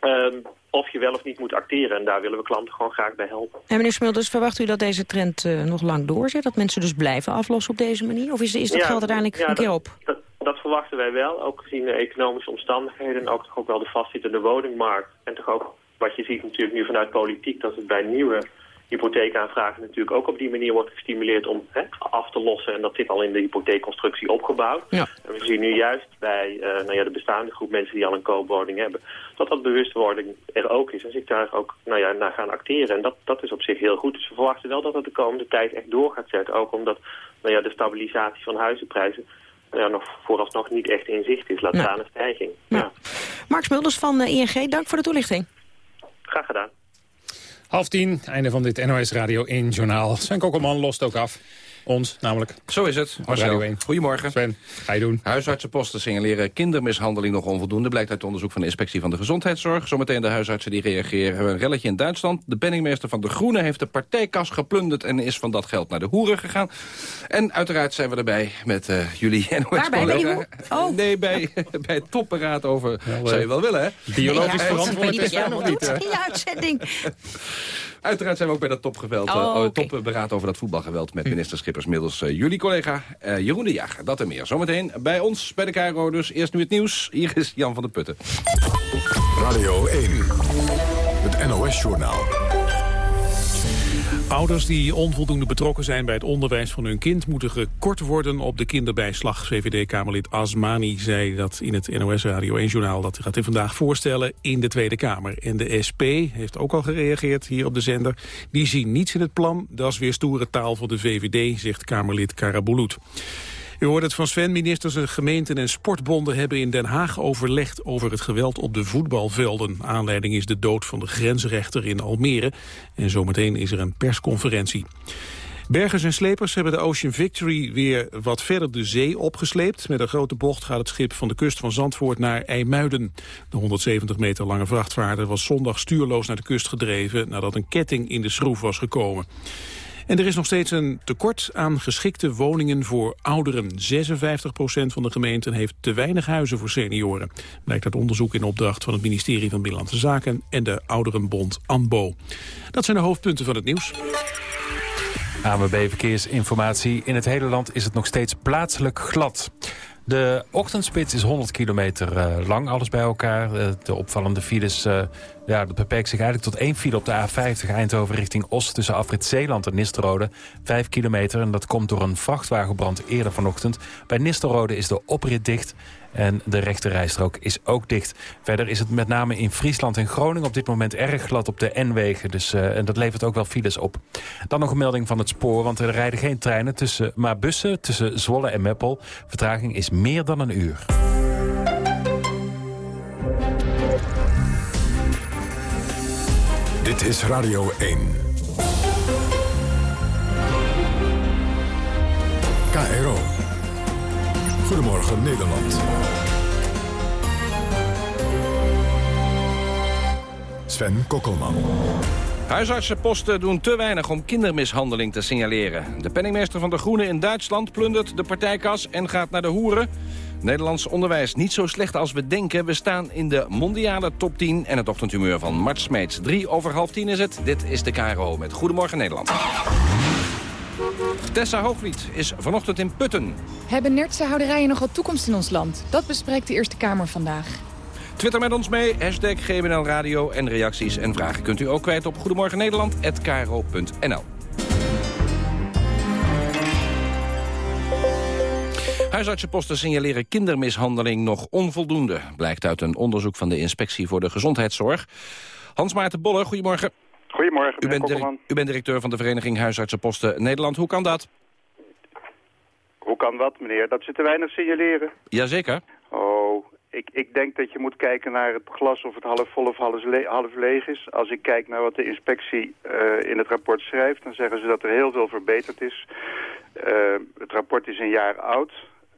Um, of je wel of niet moet acteren. En daar willen we klanten gewoon graag bij helpen.
En meneer Smulders, verwacht u dat deze trend uh, nog lang doorzet? Dat mensen dus blijven aflossen op deze manier? Of is, is dat
ja,
geld uiteindelijk
ja,
een keer op?
Dat, dat, dat, verwachten wij wel. Ook gezien de economische omstandigheden. En ook toch ook wel de vastzittende woningmarkt. En toch ook wat je ziet natuurlijk nu vanuit politiek. Dat het bij nieuwe hypotheekaanvragen natuurlijk ook op die manier wordt gestimuleerd om hè, af te lossen. En dat zit al in de hypotheekconstructie opgebouwd.
Ja.
En we zien nu juist bij uh, nou ja, de bestaande groep mensen die al een koopwoning hebben, dat dat bewustwording er ook is. En zich daar ook nou ja, naar gaan acteren. En dat, dat is op zich heel goed. Dus we verwachten wel dat het de komende tijd echt door gaat zetten. Ook omdat nou ja, de stabilisatie van huizenprijzen nou ja, nog vooralsnog niet echt in zicht is. Laat staan een stijging.
Ja. Mark Smulders van eh, ING, dank voor de toelichting.
Graag gedaan.
Half tien, einde van dit NOS Radio 1 journaal. Sven Kokkelman lost ook af. Ons, namelijk.
Zo is het.
Radio
Marcel,
1.
goedemorgen.
Sven, ga je doen.
Huisartsenposten signaleren kindermishandeling nog onvoldoende... blijkt uit onderzoek van de Inspectie van de Gezondheidszorg. Zometeen de huisartsen die reageren. Een relletje in Duitsland. De penningmeester van De Groene heeft de partijkas geplunderd... en is van dat geld naar de hoeren gegaan. En uiteraard zijn we erbij met eh, jullie <laughs>
die
collega.
Oh.
Nee, bij, <laughs> bij het topberaad over...
Wel,
zou je
eh,
wel willen, hè?
biologisch
Ja,
verantwoord
wie
is nog
nog
niet,
in de uitzending.
Uiteraard zijn we ook bij dat topgeweld,
Oh,
eh, oh, topberaad over dat voetbalgeweld... met minister Schippers middels eh, jullie collega eh, Jeroen de Jager. Dat en meer. Zometeen bij ons, bij de KRO dus. Eerst nu het nieuws. Hier is Jan van der Putten.
Radio 1, het NOS-journaal.
Ouders die onvoldoende betrokken zijn bij het onderwijs van hun kind... moeten gekort worden op de kinderbijslag. VVD-Kamerlid Asmani zei dat in het NOS Radio 1-journaal... dat gaat hij vandaag voorstellen in de Tweede Kamer. En de SP heeft ook al gereageerd hier op de zender. Die zien niets in het plan. Dat is weer stoere taal voor de VVD, zegt Kamerlid Karabulut. U hoort het van Sven. Ministers en gemeenten en sportbonden hebben in Den Haag overlegd over het geweld op de voetbalvelden. Aanleiding is de dood van de grensrechter in Almere. En zometeen is er een persconferentie. Bergers en slepers hebben de Ocean Victory weer wat verder de zee opgesleept. Met een grote bocht gaat het schip van de kust van Zandvoort naar IJmuiden. De 170 meter lange vrachtvaarder was zondag stuurloos naar de kust gedreven... nadat een ketting in de schroef was gekomen. En er is nog steeds een tekort aan geschikte woningen voor ouderen. 56% van de gemeenten heeft te weinig huizen voor senioren. Blijkt uit onderzoek in opdracht van het ministerie van Binnenlandse Zaken en de ouderenbond ANBO. Dat zijn de hoofdpunten van het nieuws.
ANWB Verkeersinformatie. In het hele land is het nog steeds plaatselijk glad. De ochtendspits is 100 kilometer eh, lang, alles bij elkaar. Eh, de opvallende files eh, ja, beperkt zich eigenlijk tot één file op de A50 Eindhoven richting Oost... tussen Afrit Zeeland en Nistelrode. Vijf kilometer en dat komt door een vrachtwagenbrand eerder vanochtend. Bij Nistelrode is de oprit dicht en de rechte rijstrook is ook dicht. Verder is het met name in Friesland en Groningen op dit moment erg glad op de N-wegen. Dus, eh, en dat levert ook wel files op. Dan nog een melding van het spoor, want er rijden geen treinen tussen, maar bussen tussen Zwolle en Meppel. Vertraging is meer dan een uur.
Dit is Radio 1. KRO. Goedemorgen Nederland. Sven Kokkelman.
Huisartsenposten doen te weinig om kindermishandeling te signaleren. De penningmeester van De Groene in Duitsland plundert de partijkas en gaat naar de hoeren. Nederlands onderwijs niet zo slecht als we denken. We staan in de mondiale top 10 en het ochtendhumeur van Mart Smeets. Drie over half tien is het. Dit is de KRO met Goedemorgen Nederland. Tessa Hoogvliet is vanochtend in Putten.
Hebben nertse houderijen nog wat toekomst in ons land? Dat bespreekt de Eerste Kamer vandaag.
Twitter met ons mee, hashtag Radio en reacties en vragen kunt u ook kwijt op Goedemorgen Nederland@kro.nl. Huisartsenposten signaleren kindermishandeling nog onvoldoende. Blijkt uit een onderzoek van de Inspectie voor de Gezondheidszorg. Hans Maarten Bolle, goedemorgen.
Goedemorgen,
U bent, u bent directeur van de Vereniging Huisartsenposten Nederland. Hoe kan dat?
Hoe kan dat, meneer? Dat ze te weinig signaleren?
Jazeker.
Oh, ik, ik denk dat je moet kijken naar het glas of het half vol of half, le- half leeg is. Als ik kijk naar wat de inspectie eh, in het rapport schrijft... dan zeggen ze dat er heel veel verbeterd is. Eh, het rapport is een jaar oud.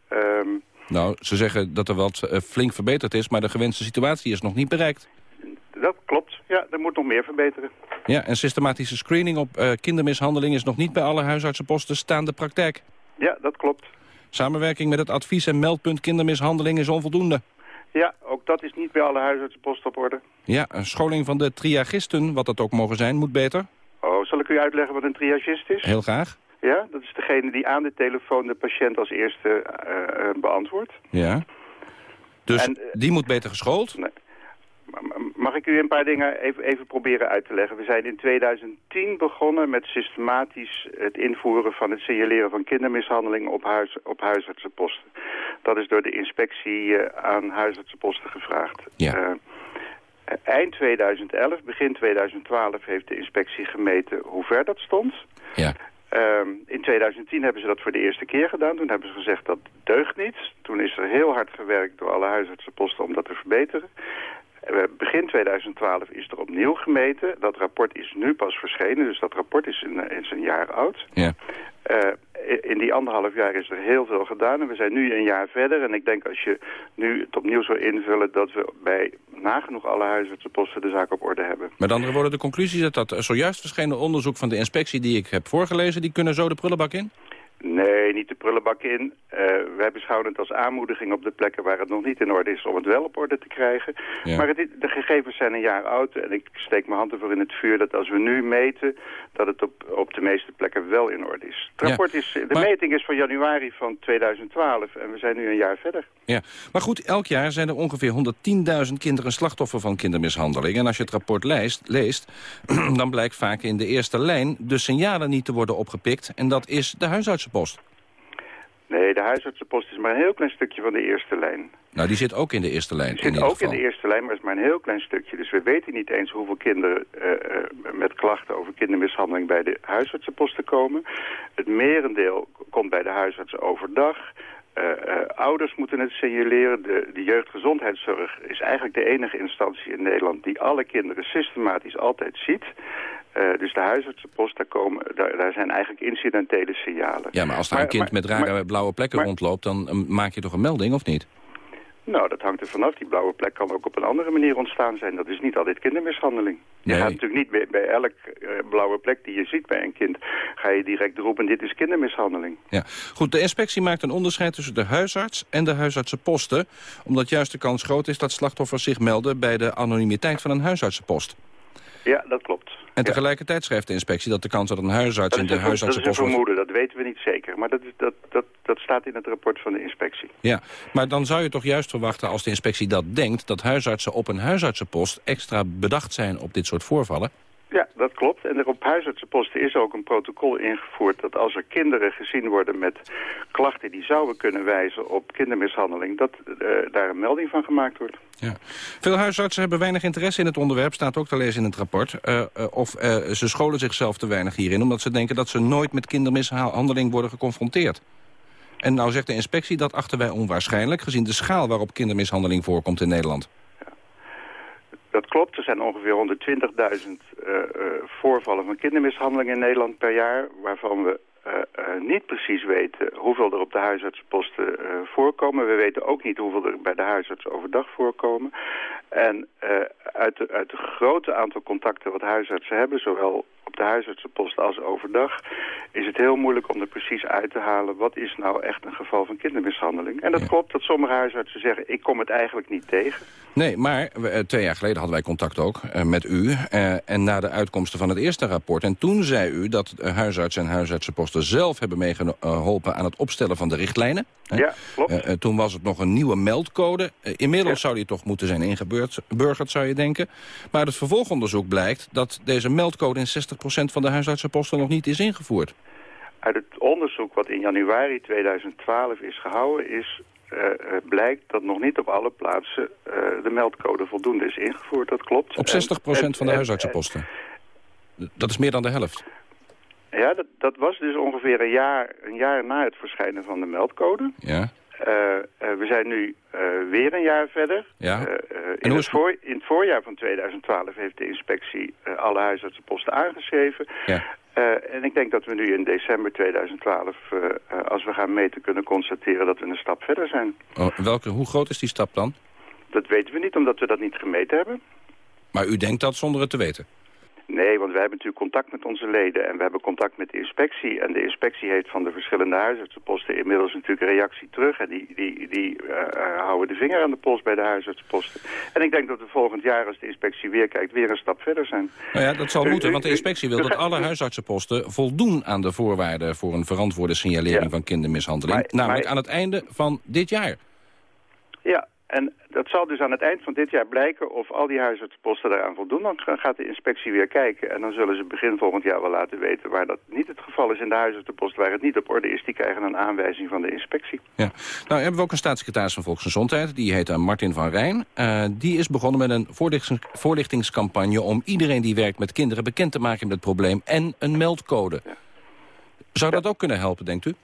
Ehm,
Nou, ze zeggen dat er wat eh, flink verbeterd is, maar de gewenste situatie is nog niet bereikt.
Dat klopt. Ja, er moet nog meer verbeteren.
Ja, en systematische screening op eh, kindermishandeling is nog niet bij alle huisartsenposten staande praktijk.
Ja, dat klopt.
Samenwerking met het advies- en meldpunt kindermishandeling is onvoldoende.
Ja, ook dat is niet bij alle huisartsenposten op orde.
Ja, een scholing van de triagisten, wat dat ook mogen zijn, moet beter.
Oh, zal ik u uitleggen wat een triagist is?
Heel graag.
Ja, dat is degene die aan de telefoon de patiënt als eerste eh, beantwoordt.
Ja. Dus
En,
die moet beter geschoold.
Maar, Mag ik u een paar dingen even, even proberen uit te leggen? We zijn in 2010 begonnen met systematisch het invoeren van het signaleren van kindermishandeling op, huis, op huisartsenposten. Dat is door de inspectie eh, aan huisartsenposten gevraagd.
Ja.
Eh, eind 2011, begin 2012 heeft de inspectie gemeten hoe ver dat stond.
Ja.
Ehm, in 2010 hebben ze dat voor de eerste keer gedaan. Toen hebben ze gezegd dat deugt niet. Toen is er heel hard gewerkt door alle huisartsenposten om dat te verbeteren. Eh, Begin 2012 is er opnieuw gemeten. Dat rapport is nu pas verschenen, dus dat rapport is een, is een jaar oud.
Ja.
Eh, in die anderhalf jaar is er heel veel gedaan en we zijn nu een jaar verder. En ik denk als je nu het opnieuw zou invullen dat we bij nagenoeg alle huisartsenposten de zaak op orde hebben.
Met andere woorden, de conclusie is dat dat zojuist verschenen onderzoek van de inspectie die ik heb voorgelezen, die kunnen zo de prullenbak in?
Nee, niet de prullenbak in. Uh, wij beschouwen het als aanmoediging op de plekken waar het nog niet in orde is om het wel op orde te krijgen.
Ja.
Maar het, de gegevens zijn een jaar oud en ik steek mijn hand ervoor in het vuur dat als we nu meten, dat het op, op de meeste plekken wel in orde is. Het
Ja,
rapport is, de
maar-
meting is van januari van 2012 en we zijn nu een jaar verder.
Ja, maar goed, elk jaar zijn er ongeveer 110.000 kinderen slachtoffer van kindermishandeling. En als je het rapport leest, leest, <clears throat> dan blijkt vaak in de eerste lijn de signalen niet te worden opgepikt. En dat is de huisartsenpost.
Nee, de huisartsenpost is maar een heel klein stukje van de eerste lijn.
Nou, die zit ook in de eerste lijn.
Die zit ook
geval.
in de eerste lijn, maar het is maar een heel klein stukje. Dus we weten niet eens hoeveel kinderen eh, eh, met klachten over kindermishandeling bij de huisartsenposten komen. Het merendeel komt bij de huisartsen overdag. Eh, ouders moeten het signaleren. De, de jeugdgezondheidszorg is eigenlijk de enige instantie in Nederland die alle kinderen systematisch altijd ziet. Eh, dus de huisartsenpost, daar, komen, daar, daar zijn eigenlijk incidentele signalen.
Ja, maar als daar een kind met rare blauwe plekken rondloopt... dan eh, maak je toch een melding, of niet?
Nou, dat hangt er vanaf. Die blauwe plek kan ook op een andere manier ontstaan zijn. Dat is niet altijd kindermishandeling. Je gaat natuurlijk niet bij, bij elk eh, blauwe plek die je ziet bij een kind... ga je direct roepen, dit is kindermishandeling.
Ja. Goed, de inspectie maakt een onderscheid tussen de huisarts en de huisartsenposten. Omdat juist de kans groot is dat slachtoffers zich melden... bij de anonimiteit van een huisartsenpost.
Ja, dat klopt.
En tegelijkertijd schrijft de inspectie dat de kans dat een huisarts
Dat
in de
een, ver- dat is een
huisartsenpost...
vermoeden, dat weten we niet zeker. Maar dat, is, dat, dat, dat staat in het rapport van de inspectie.
Ja, maar dan zou je toch juist verwachten als de inspectie dat denkt... dat huisartsen op een huisartsenpost extra bedacht zijn op dit soort voorvallen?
Ja, dat klopt. En er op huisartsenposten is ook een protocol ingevoerd... dat als er kinderen gezien worden met klachten die zouden kunnen wijzen op kindermishandeling... dat eh, daar een melding van gemaakt wordt.
Ja. Veel huisartsen hebben weinig interesse in het onderwerp, staat ook te lezen in het rapport. Eh, eh, of ze scholen zichzelf te weinig hierin, omdat ze denken dat ze nooit met kindermishandeling worden geconfronteerd. En nou zegt de inspectie dat achten wij onwaarschijnlijk, gezien de schaal waarop kindermishandeling voorkomt in Nederland.
Dat klopt. Er zijn ongeveer 120.000 eh, eh, voorvallen van kindermishandeling in Nederland per jaar... waarvan we eh, niet precies weten hoeveel er op de huisartsenposten voorkomen. We weten ook niet hoeveel er bij de huisarts overdag voorkomen. En eh, uit, de, uit het grote aantal contacten wat huisartsen hebben... zowel op de huisartsenpost als overdag... is het heel moeilijk om er precies uit te halen... wat is nou echt een geval van kindermishandeling. En dat klopt dat sommige huisartsen zeggen... ik kom het eigenlijk niet tegen.
Nee, maar eh, twee jaar geleden hadden wij contact ook eh, met u. en na de uitkomsten van het eerste rapport. En toen zei u dat huisartsen en huisartsenposten zelf hebben meegeholpen... aan het opstellen van de richtlijnen. hè?
Ja, klopt.
Toen was het nog een nieuwe meldcode. Inmiddels zou die toch moeten zijn ingeburgerd, zou je denken. Maar uit het vervolgonderzoek blijkt dat deze meldcode... in 60% van de huisartsenposten nog niet is ingevoerd.
Uit het onderzoek wat in januari 2012 is gehouden is... eh, eh, blijkt dat nog niet op alle plaatsen eh, de meldcode voldoende is ingevoerd. Dat klopt.
Op 60%
En-
van de
en-
huisartsenposten. Dat is meer dan de helft.
Ja, dat, dat was dus ongeveer een jaar, een jaar na het verschijnen van de meldcode.
Ja.
Eh, eh, we zijn nu eh, weer een jaar verder.
Ja.
In, het voor, in het voorjaar van 2012 heeft de inspectie alle huisartsenposten aangeschreven.
Ja.
En ik denk dat we nu in december 2012, eh, eh, als we gaan meten, kunnen constateren dat we een stap verder zijn.
Oh, welke, hoe groot is die stap dan?
Dat weten we niet, omdat we dat niet gemeten hebben.
Maar u denkt dat zonder het te weten?
Nee, want wij hebben natuurlijk contact met onze leden en we hebben contact met de inspectie. En de inspectie heeft van de verschillende huisartsenposten inmiddels natuurlijk een reactie terug. En die, die, die eh, eh, houden de vinger aan de pols bij de huisartsenposten. En ik denk dat we volgend jaar, als de inspectie weer kijkt, weer een stap verder zijn.
Nou ja, dat zal moeten, want de inspectie wil dat alle huisartsenposten voldoen aan de voorwaarden voor een verantwoorde signalering
Ja.
van kindermishandeling.
Maar-
namelijk
maar-
aan het einde van dit jaar.
Ja, En dat zal dus aan het eind van dit jaar blijken of al die huisartsenposten daaraan voldoen. Dan gaat de inspectie weer kijken en dan zullen ze begin volgend jaar wel laten weten waar dat niet het geval is. in de huisartsenposten waar het niet op orde is, die krijgen een aanwijzing van de inspectie.
Ja. Nou hebben we ook een staatssecretaris van Volksgezondheid, die heet uh, Martin van Rijn. Uh, die is begonnen met een voorlichtings voorlichtingscampagne om iedereen die werkt met kinderen bekend te maken met het probleem en een meldcode. Ja. Zou dat ook kunnen helpen, denkt u?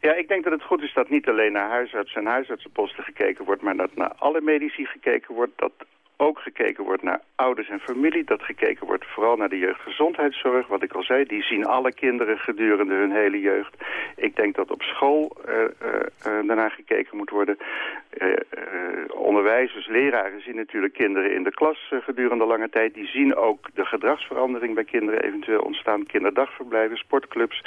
Ja, ik denk dat het goed is dat niet alleen naar huisartsen en huisartsenposten gekeken wordt... maar dat naar alle medici gekeken wordt. Dat ook gekeken wordt naar ouders en familie. Dat gekeken wordt vooral naar de jeugdgezondheidszorg. Wat ik al zei, die zien alle kinderen gedurende hun hele jeugd. Ik denk dat op school uh, uh, daarna gekeken moet worden. Onderwijzers, leraren zien natuurlijk kinderen in de klas gedurende lange tijd. Die zien ook de gedragsverandering bij kinderen eventueel ontstaan. Kinderdagverblijven, sportclubs.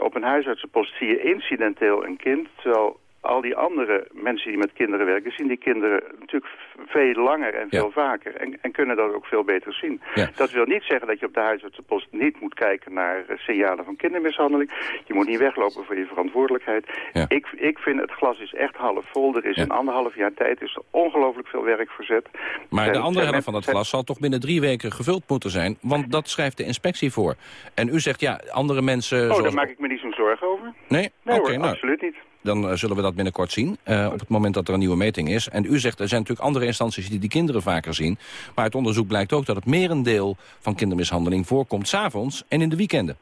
op een huisartsenpost zie je incidenteel een kind. Terwijl al die andere mensen die met kinderen werken... zien die kinderen natuurlijk veel langer en veel vaker. En, en, kunnen dat ook veel beter zien. Dat wil niet zeggen dat je op de huisartsenpost niet moet kijken... naar uh, signalen van kindermishandeling. Je moet niet weglopen voor je verantwoordelijkheid. Ik, ik vind het glas is echt half vol. Er is in anderhalf jaar tijd is ongelooflijk veel werk verzet.
Maar de andere helft van het glas zal toch binnen drie weken gevuld moeten zijn? Want dat schrijft de inspectie voor. En u zegt, ja, andere mensen...
Oh, daar maak ik me niet zo'n zorgen over.
Nee?
Nee
okay,
nou. absoluut niet
dan uh, zullen we dat binnenkort zien. Uh, op het moment dat er een nieuwe meting is. En u zegt, er zijn natuurlijk andere instanties die die kinderen vaker zien. Maar uit onderzoek blijkt ook dat het merendeel van kindermishandeling voorkomt... s'avonds en in de weekenden.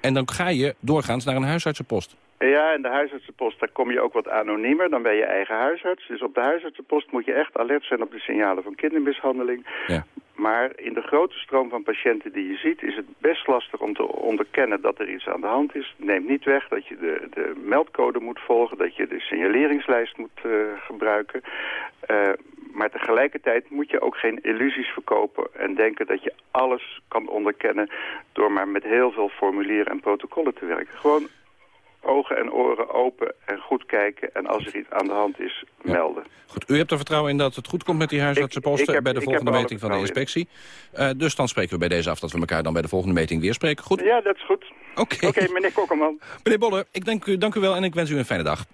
En dan ga je doorgaans naar een huisartsenpost.
Ja, en de huisartsenpost, daar kom je ook wat anoniemer. Dan ben je eigen huisarts. Dus op de huisartsenpost moet je echt alert zijn op de signalen van kindermishandeling.
Ja.
Maar in de grote stroom van patiënten die je ziet... is het best lastig om te onderkennen dat er iets aan de hand is. Neemt niet weg dat je de, de meldcode moet volgen... dat je de signaleringslijst moet uh, gebruiken. Uh, maar tegelijkertijd moet je ook geen illusies verkopen... en denken dat je alles kan onderkennen... door maar met heel veel formulieren en protocollen te werken. Gewoon ogen en oren open en goed kijken. En als er iets aan de hand is, melden.
Goed, u hebt er vertrouwen in dat het goed komt met die huisartsenposten... bij de volgende meting van de inspectie. Uh, dus dan spreken we bij deze af dat we elkaar dan bij de volgende meting weer spreken. Goed?
Ja, dat is goed.
Oké.
Oké, meneer Kokkerman. <laughs>
Meneer Boller, ik dank u, dank u wel en ik wens u een fijne dag.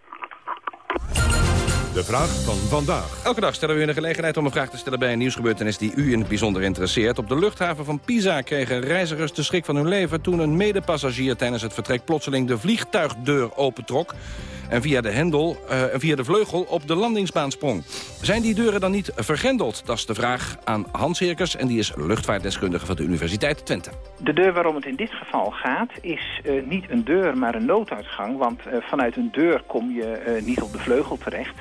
De vraag van vandaag.
Elke dag stellen we u de gelegenheid om een vraag te stellen bij een nieuwsgebeurtenis die u in het bijzonder interesseert. Op de luchthaven van Pisa kregen reizigers de schrik van hun leven toen een medepassagier tijdens het vertrek plotseling de vliegtuigdeur opentrok en via de hendel uh, via de vleugel op de landingsbaan sprong. Zijn die deuren dan niet vergrendeld? Dat is de vraag aan Hans Heerkers en die is luchtvaartdeskundige van de Universiteit Twente.
De deur waarom het in dit geval gaat is uh, niet een deur, maar een nooduitgang. Want uh, vanuit een deur kom je niet op de vleugel terecht.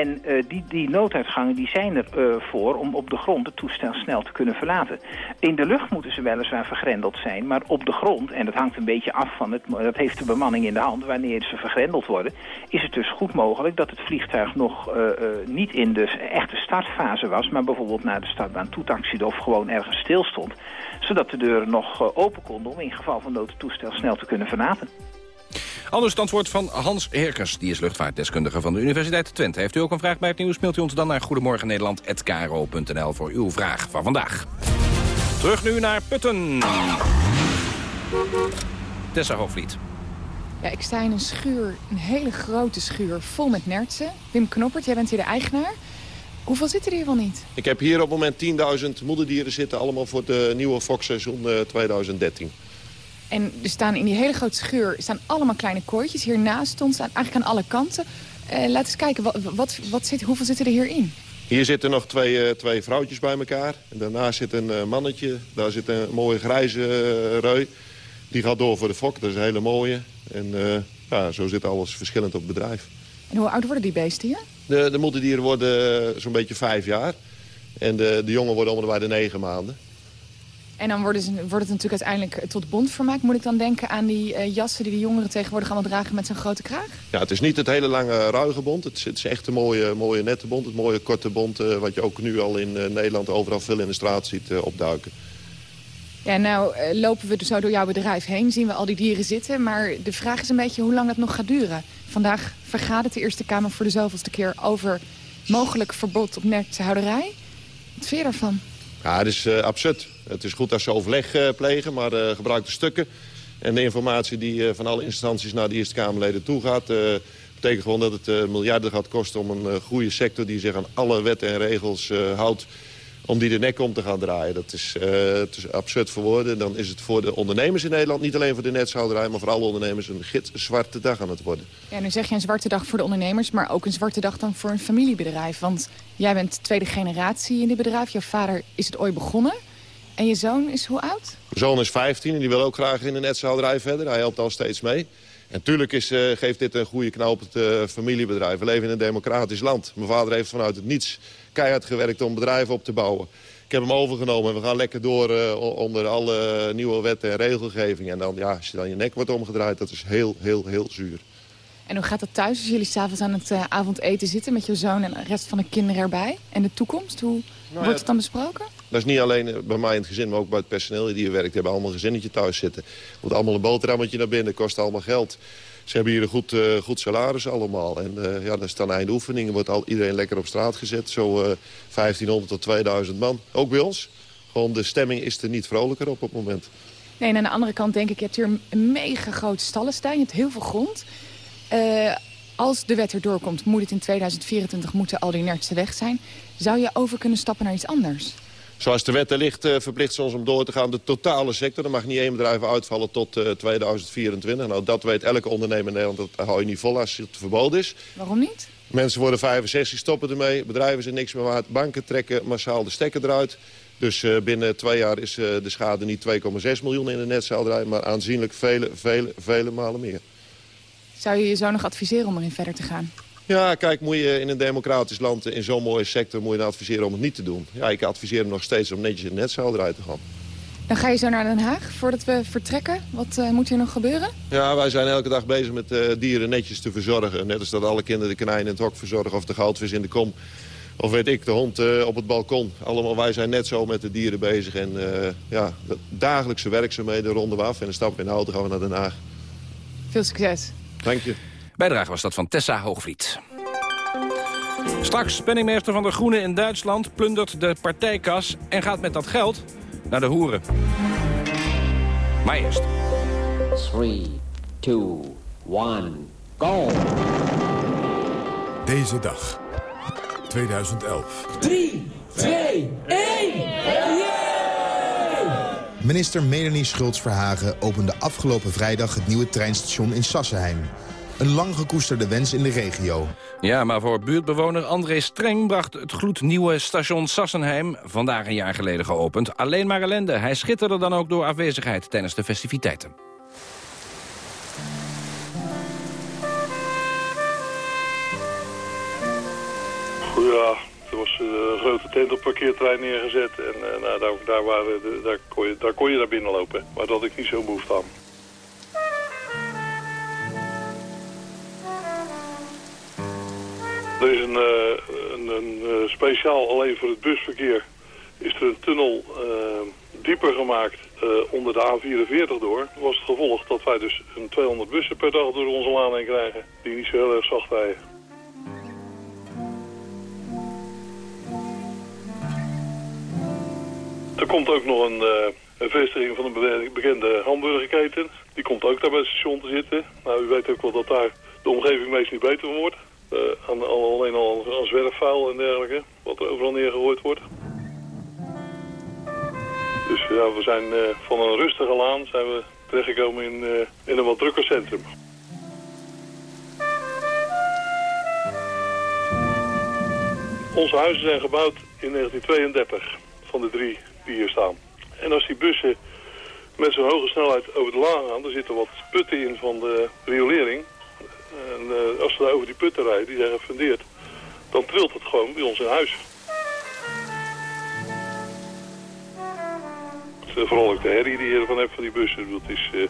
En uh, die, die nooduitgangen die zijn ervoor uh, voor om op de grond het toestel snel te kunnen verlaten. In de lucht moeten ze weliswaar vergrendeld zijn, maar op de grond, en dat hangt een beetje af van het, dat heeft de bemanning in de hand, wanneer ze vergrendeld worden, is het dus goed mogelijk dat het vliegtuig nog uh, niet in de echte startfase was, maar bijvoorbeeld naar de startbaan toetaxiede of gewoon ergens stil stond, zodat de deuren nog open konden om in geval van nood het toestel snel te kunnen verlaten.
Anders het antwoord van Hans Herkers. Die is luchtvaartdeskundige van de Universiteit Twente. Heeft u ook een vraag bij het nieuws? Mailt u ons dan naar goedemorgennederland.kro.nl voor uw vraag van vandaag. Terug nu naar Putten. Tessa Hoofdvliet.
Ja, ik sta in een schuur, een hele grote schuur, vol met nertsen. Wim Knoppert, jij bent hier de eigenaar. Hoeveel zitten er hier wel niet?
Ik heb hier op het moment 10.000 moederdieren zitten, allemaal voor de nieuwe fokseizoen 2013.
En er staan in die hele grote schuur staan allemaal kleine kooitjes. Hiernaast ons, staan eigenlijk aan alle kanten. Uh, laat eens kijken, wat, wat, wat zit, hoeveel zitten er hierin?
Hier zitten nog twee, uh, twee vrouwtjes bij elkaar. En daarnaast zit een uh, mannetje. Daar zit een mooie grijze reu. Die gaat door voor de fok, dat is een hele mooie. En ja, zo zit alles verschillend op het bedrijf.
En hoe oud worden die beesten hier?
De, de moederdieren worden zo'n beetje vijf jaar. En de, de jongen worden om bij de negen maanden.
En dan wordt het, wordt het natuurlijk uiteindelijk tot bont vermaakt. Moet ik dan denken aan die uh, jassen die de jongeren tegenwoordig allemaal dragen met zo'n grote kraag?
Ja, het is niet het hele lange ruige bont. Het is, het is echt een mooie, mooie nette bont. Het mooie korte bont uh, wat je ook nu al in uh, Nederland overal veel in de straat ziet opduiken.
Ja, nou lopen we zo door jouw bedrijf heen, zien we al die dieren zitten. Maar de vraag is een beetje hoe lang dat nog gaat duren. Vandaag vergadert de Eerste Kamer voor de zoveelste keer over mogelijk verbod op nertshouderij. Wat vind je daarvan?
Ja, het is absurd. Het is goed als ze overleg uh, plegen, maar uh, gebruik de stukken. En de informatie die van alle instanties naar de Eerste Kamerleden toe gaat... betekent gewoon dat het miljarden gaat kosten om een goede sector... die zich aan alle wetten en regels houdt om die de nek om te gaan draaien. Dat is, het is absurd voor woorden. Dan is het voor de ondernemers in Nederland, niet alleen voor de netshouderij... maar voor alle ondernemers een gitzwarte dag aan het worden.
Ja, nu zeg je een zwarte dag voor de ondernemers... maar ook een zwarte dag dan voor een familiebedrijf. Want jij bent tweede generatie in dit bedrijf. Jouw vader is het ooit begonnen. En je zoon is hoe oud?
Mijn zoon is 15 en die wil ook graag in de netshouderij verder. Hij helpt al steeds mee. En natuurlijk is, uh, geeft dit een goede knoop het uh, familiebedrijf. We leven in een democratisch land. Mijn vader heeft vanuit het niets keihard gewerkt om bedrijven op te bouwen. Ik heb hem overgenomen en we gaan lekker door uh, onder alle nieuwe wetten en regelgeving. En dan, ja, als je dan je nek wordt omgedraaid, dat is heel, heel, heel zuur.
En hoe gaat dat thuis als jullie s'avonds aan het avondeten zitten... met je zoon en de rest van de kinderen erbij? En de toekomst, hoe nou, wordt het dan besproken?
Dat is niet alleen bij mij in het gezin, maar ook bij het personeel die hier werkt. Die hebben allemaal een gezinnetje thuis zitten. Moet allemaal een boterhammetje naar binnen, kost allemaal geld. Ze hebben hier een goed, uh, goed salaris allemaal. En uh, ja, dan einde oefeningen. Wordt al iedereen lekker op straat gezet. Zo uh, 1500 tot 2000 man. Ook bij ons. Gewoon de stemming is er niet vrolijker op op het moment.
Nee, en aan de andere kant denk ik, je hebt hier een mega grote stallen staan. Je hebt heel veel grond. Als de wet erdoor komt, moet het in 2024 moeten al die nertsen weg zijn. Zou je over kunnen stappen naar iets anders?
Zoals de wet er ligt, uh, verplicht ze ons om door te gaan. De totale sector, er mag niet één bedrijf uitvallen tot uh, 2024. Nou, dat weet elke ondernemer in Nederland, dat hou je niet vol als het verboden is.
Waarom niet?
Mensen worden 65, stoppen ermee. Bedrijven zijn niks meer waard. Banken trekken massaal de stekker eruit. Dus uh, binnen twee jaar is de schade niet 2,6 miljoen in de netzaaldrij... maar aanzienlijk vele, vele, vele malen meer.
Zou je je zo nog adviseren om erin verder te gaan?
Ja, kijk, moet je in een democratisch land, in zo'n mooie sector... moet je dan adviseren om het niet te doen. Ja, ik adviseer hem nog steeds om netjes in de netzaaldrij te gaan.
Dan ga je zo naar Den Haag voordat we vertrekken. Wat uh, moet hier nog gebeuren?
Ja, wij zijn elke dag bezig met uh, dieren netjes te verzorgen. Net als dat alle kinderen de konijn in het hok verzorgen... of de goudvis in de kom. Of weet ik, de hond uh, op het balkon. Allemaal, wij zijn net zo met de dieren bezig. En ja, de dagelijkse werkzaamheden ronden we af. En een stap in de auto gaan we naar Den Haag.
Veel succes.
Dank je.
Bijdrage was dat van Tessa Hoogvliet. Straks, penningmeester van de Groenen in Duitsland plundert de partijkas... en gaat met dat geld naar de hoeren. Maar eerst.
3, 2, 1, go!
Deze dag, 2011.
3, 2, 1,
Minister Melanie Schultz-Verhagen opende afgelopen vrijdag het nieuwe treinstation in Sassenheim. Een lang gekoesterde wens in de regio.
Ja, maar voor buurtbewoner André Streng bracht het gloednieuwe station Sassenheim... vandaag een jaar geleden geopend. Alleen maar ellende. Hij schitterde dan ook door afwezigheid tijdens de festiviteiten.
Ja, er was een grote tent op parkeerterrein neergezet. En uh, nou, daar, daar, waren de, daar, kon je, daar kon je naar binnen lopen. Maar dat had ik niet zo behoefte aan. Er is een, uh, een, uh, speciaal alleen voor het busverkeer is er een tunnel uh, dieper gemaakt onder de A44 door. Was het gevolg dat wij dus een 200 bussen per dag door onze laan heen krijgen. Die niet zo heel erg zacht rijden. Er komt ook nog een, een vestiging van een bekende hamburgerketen. Die komt ook daar bij het station te zitten. Nou, u weet ook wel dat daar de omgeving meestal niet beter van wordt. Uh, aan, alleen al aan zwerfvuil en dergelijke, wat er overal neergegooid wordt. Dus ja, we zijn uh, van een rustige laan zijn we terechtgekomen in, uh, in een wat drukker centrum. Onze huizen zijn gebouwd in 1932, van de drie die hier staan. En als die bussen met zo'n hoge snelheid over de laan gaan, er zitten wat putten in van de riolering. En uh, als ze daar over die putten rijden, die zijn gefundeerd, dan trilt het gewoon bij ons in huis. Vooral ook de herrie die je ervan hebt van die bussen. Dat is, uh,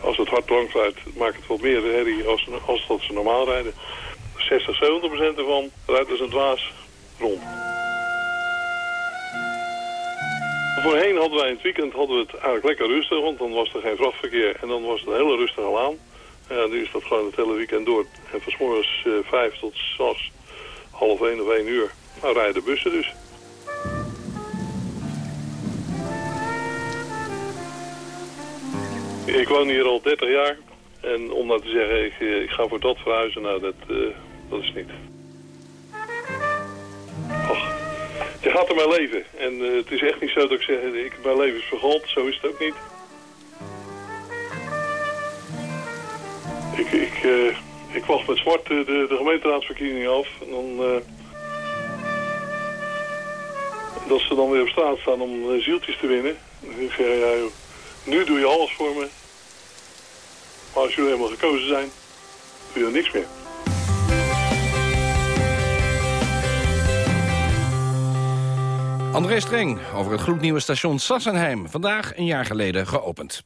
als het hard langs rijdt, maakt het wat meer herrie als, als dat ze normaal rijden. 60, 70 procent ervan rijdt als een dwaas rond. Voorheen hadden wij in het weekend hadden we het eigenlijk lekker rustig, want dan was er geen vrachtverkeer en dan was het een hele rustige laan. Ja, nu is dat gewoon het hele weekend door. En van morgens uh, vijf tot zes, half één of één uur. Nou rijden de bussen dus. Ik woon hier al 30 jaar. En om nou te zeggen, ik, eh, ik ga voor dat verhuizen, nou, dat, eh, dat is niet. Je gaat er maar leven. En het is echt niet zo dat ik zeg, ik, mijn leven is vergald. Zo is het ook niet. Ik, ik, eh, ik wacht met zwart de, de, gemeenteraadsverkiezingen af. En dan... eh, dat ze dan weer op straat staan om eh, zieltjes te winnen. Ik, nu doe je alles voor me. Maar als jullie helemaal gekozen zijn, doe je dan niks meer.
André Streng over het gloednieuwe station Sassenheim. Vandaag een jaar geleden geopend.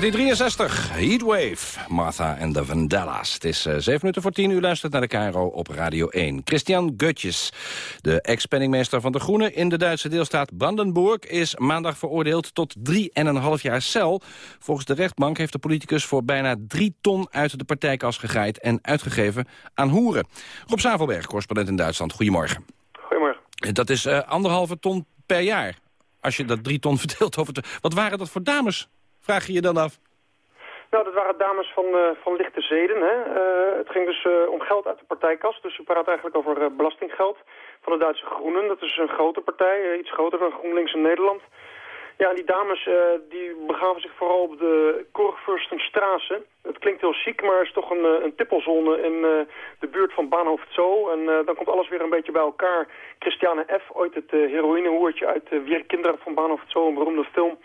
...1963, Heatwave, Martha en de Vandellas. Het is uh, 7 minuten voor 10 uur luistert naar de KRO op Radio 1. Christian Gutjes, de ex-penningmeester van de Groenen... in de Duitse deelstaat Brandenburg... is maandag veroordeeld tot 3,5 jaar cel. Volgens de rechtbank heeft de politicus voor bijna 3 ton... uit de partijkas gegaaid en uitgegeven aan hoeren. Rob Zavelberg, correspondent in Duitsland. Goedemorgen.
Goedemorgen.
Dat is uh, anderhalve ton per jaar. Als je dat 3 ton <laughs> verdeelt over... Te... Wat waren dat voor dames? Vraag je je dan af?
Nou, dat waren dames van, uh, van lichte zeden. Hè? Uh, het ging dus uh, om geld uit de partijkas. Dus u praat eigenlijk over belastinggeld van de Duitse Groenen. Dat is een grote partij, iets groter dan GroenLinks in Nederland. Ja, en die dames die begaven zich vooral op de Kurfürstenstraße. Het klinkt heel chic, maar is toch een, een tippelzone in de buurt van Bahnhof Zoo. En dan komt alles weer een beetje bij elkaar. Christiane F., ooit het heroïnehoertje uit Weer Kinderen van Bahnhof Zoo, een beroemde film...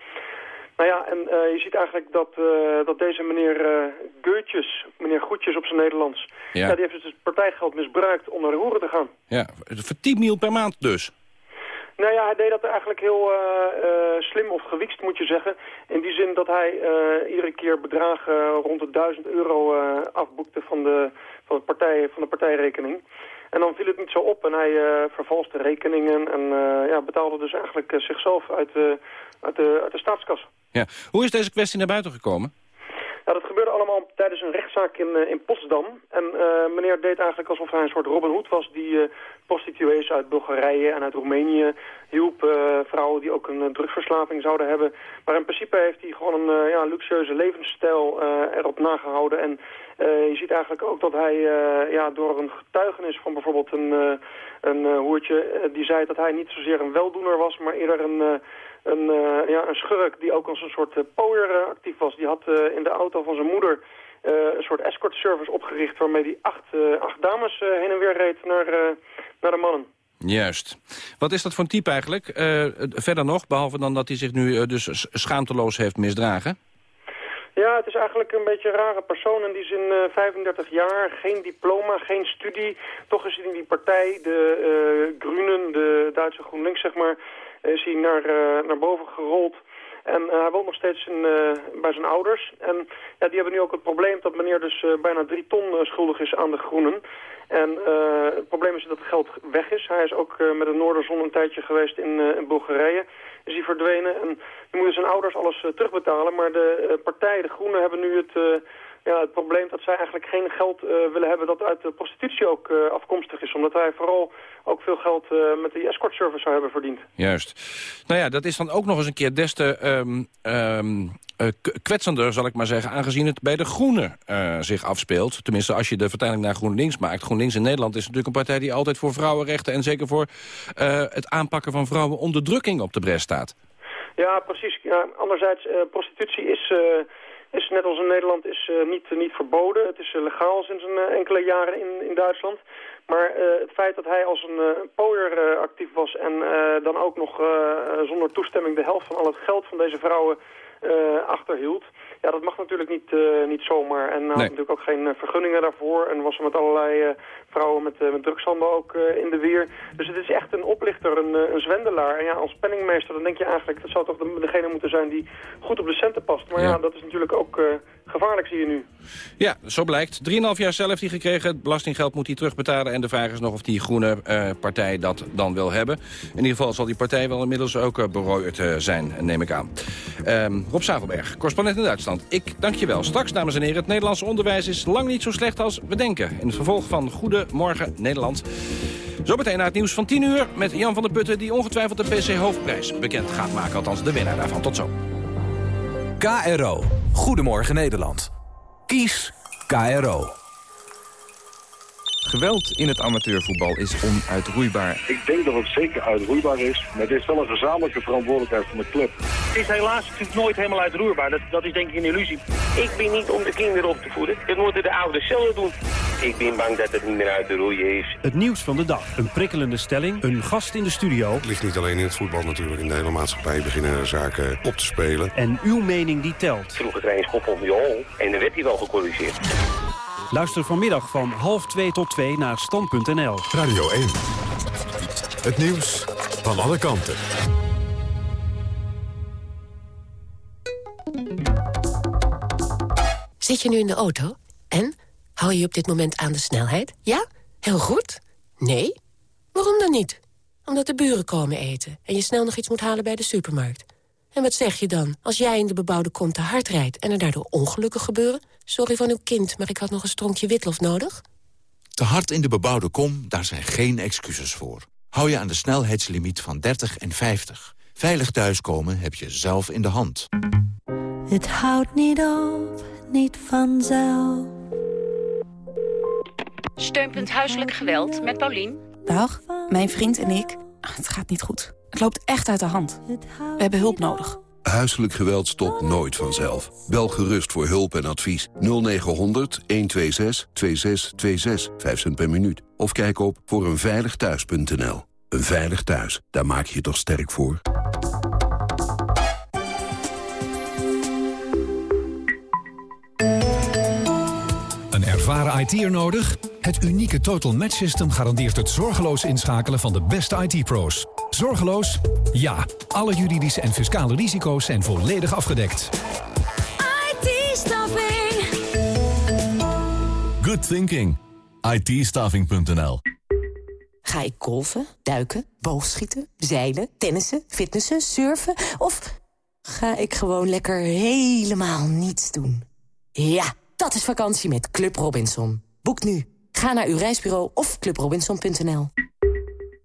Nou ja, en uh, je ziet eigenlijk dat, uh, dat deze meneer uh, meneer Goedjes op zijn Nederlands... Ja. ja die heeft dus het partijgeld misbruikt om naar de hoeren te gaan.
Ja, voor 10 mil per maand dus?
Nou ja, hij deed dat eigenlijk heel slim of gewiekst, moet je zeggen. In die zin dat hij iedere keer bedragen rond de 1000 euro afboekte van de, van, het partij, van de partijrekening. En dan viel het niet zo op en hij uh, vervalste rekeningen en uh, ja, betaalde dus eigenlijk uh, zichzelf uit, uit, de, uit de staatskas.
Ja. Hoe is deze kwestie naar buiten gekomen?
Ja, dat gebeurde allemaal tijdens een rechtszaak in, in Potsdam. En meneer deed eigenlijk alsof hij een soort Robin Hood was... die prostituees uit Bulgarije en uit Roemenië hielp. vrouwen die ook een drugsverslaving zouden hebben. Maar in principe heeft hij gewoon een ja, luxueuze levensstijl erop nagehouden... En uh, je ziet eigenlijk ook dat hij uh, ja, door een getuigenis van bijvoorbeeld een, uh, een hoertje... die zei dat hij niet zozeer een weldoener was, maar eerder een, een, ja, een schurk... die ook als een soort pooier actief was. Die had in de auto van zijn moeder een soort escort service opgericht... waarmee hij acht, acht dames heen en weer reed naar, naar de mannen.
Juist. Wat is dat voor een type eigenlijk? verder nog, behalve dan dat hij zich nu dus schaamteloos heeft misdragen?
Ja, het is eigenlijk een beetje een rare persoon. In die zin uh, 35 jaar, geen diploma, geen studie. Toch is hij in die partij, de uh, Groenen, de Duitse GroenLinks zeg maar, is hij naar, uh, naar boven gerold. En uh, hij woont nog steeds in, uh, bij zijn ouders. En ja, die hebben nu ook het probleem dat meneer dus bijna drie ton schuldig is aan de groenen. En het probleem is dat het geld weg is. Hij is ook met de Noorderzon een tijdje geweest in, in Bulgarije. Is hij verdwenen. En nu moeten zijn ouders alles terugbetalen. Maar de partij, de Groenen, hebben nu het ja, het probleem dat zij eigenlijk geen geld uh, willen hebben dat uit de prostitutie ook uh, afkomstig is. Omdat hij vooral ook veel geld uh, met die escort service zou hebben verdiend.
Juist. Nou ja, dat is dan ook nog eens een keer des te um, um, kwetsender, zal ik maar zeggen... aangezien het bij de Groenen zich afspeelt. Tenminste, als je de vertaling naar GroenLinks maakt. GroenLinks in Nederland is natuurlijk een partij die altijd voor vrouwenrechten... en zeker voor het aanpakken van vrouwenonderdrukking op de bres staat.
Ja, precies. Ja, anderzijds, prostitutie is is net als in Nederland is uh, niet, niet verboden. Het is uh, legaal sinds een uh, enkele jaren in, in Duitsland. Maar het feit dat hij als een pooier actief was en dan ook nog zonder toestemming de helft van al het geld van deze vrouwen achterhield... Ja, dat mag natuurlijk niet, niet zomaar. En hij had natuurlijk ook geen vergunningen daarvoor. En was er met allerlei vrouwen met, met drugshandel ook in de weer. Dus het is echt een oplichter, een, een zwendelaar. En ja, als penningmeester dan denk je eigenlijk... dat zou toch de, degene moeten zijn die goed op de centen past. Maar ja, ja dat is natuurlijk ook gevaarlijk, zie je nu.
Ja, zo blijkt. 3,5 jaar zelf heeft hij gekregen. Het belastinggeld moet hij terugbetalen. En de vraag is nog of die groene uh, partij dat dan wil hebben. In ieder geval zal die partij wel inmiddels ook uh, berooid uh, zijn, neem ik aan. Um, Rob Zavelberg, correspondent in Duitsland. Ik dank je wel. Straks, dames en heren, het Nederlands onderwijs is lang niet zo slecht als we denken. In het vervolg van Goedemorgen Nederland. Zometeen naar het nieuws van 10 uur met Jan van der Putten... die ongetwijfeld de PC Hoofdprijs bekend gaat maken. Althans, de winnaar daarvan. Tot zo.
KRO. Goedemorgen Nederland. Kies KRO.
Geweld in het amateurvoetbal is onuitroeibaar.
Ik denk dat het zeker uitroeibaar is, maar dit is wel een gezamenlijke verantwoordelijkheid van de club.
Het is helaas natuurlijk nooit helemaal uitroeibaar, dat, dat is denk ik een illusie. Ik ben niet om de kinderen op te voeden, dat moeten de ouders zelf doen. Ik ben bang dat het niet meer uit te roeien is.
Het nieuws van de dag, een prikkelende stelling, een gast in de studio.
Het ligt niet alleen in het voetbal natuurlijk, in de hele maatschappij beginnen zaken op te spelen.
En uw mening die telt.
Vroeger kreeg een schop op je en dan werd hij wel gecorrigeerd.
Luister vanmiddag van half 2 tot 2 naar stand.nl.
Radio 1. Het nieuws van alle kanten.
Zit je nu in de auto? En? Hou je op dit moment aan de snelheid? Ja? Heel goed? Nee? Waarom dan niet? Omdat de buren komen eten en je snel nog iets moet halen bij de supermarkt. En wat zeg je dan als jij in de bebouwde kom te hard rijdt... en er daardoor ongelukken gebeuren? Sorry van uw kind, maar ik had nog een stronkje witlof nodig.
Te hard in de bebouwde kom, daar zijn geen excuses voor. Hou je aan de snelheidslimiet van 30 en 50. Veilig thuiskomen heb je zelf in de hand.
Het houdt niet op, niet vanzelf.
Steunpunt Huiselijk Geweld met Paulien.
Dag, mijn vriend en ik. Het gaat niet goed. Het loopt echt uit de hand. We hebben hulp nodig.
Huiselijk geweld stopt nooit vanzelf. Bel gerust voor hulp en advies 0900 126 2626, 5 cent per minuut. Of kijk op voor eenveiligthuis.nl. Een veilig thuis, daar maak je je toch sterk voor?
Ervaren IT'er nodig? Het unieke Total Match System garandeert het zorgeloos inschakelen van de beste IT-pro's. Zorgeloos? Ja. Alle juridische en fiscale risico's zijn volledig afgedekt.
IT-staffing.
Good thinking. it
Ga ik golfen, duiken, boogschieten, zeilen, tennissen, fitnessen, surfen... of ga ik gewoon lekker helemaal niets doen? Ja, dat is vakantie met Club Robinson. Boek nu. Ga naar uw reisbureau of clubrobinson.nl.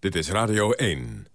Dit is Radio 1.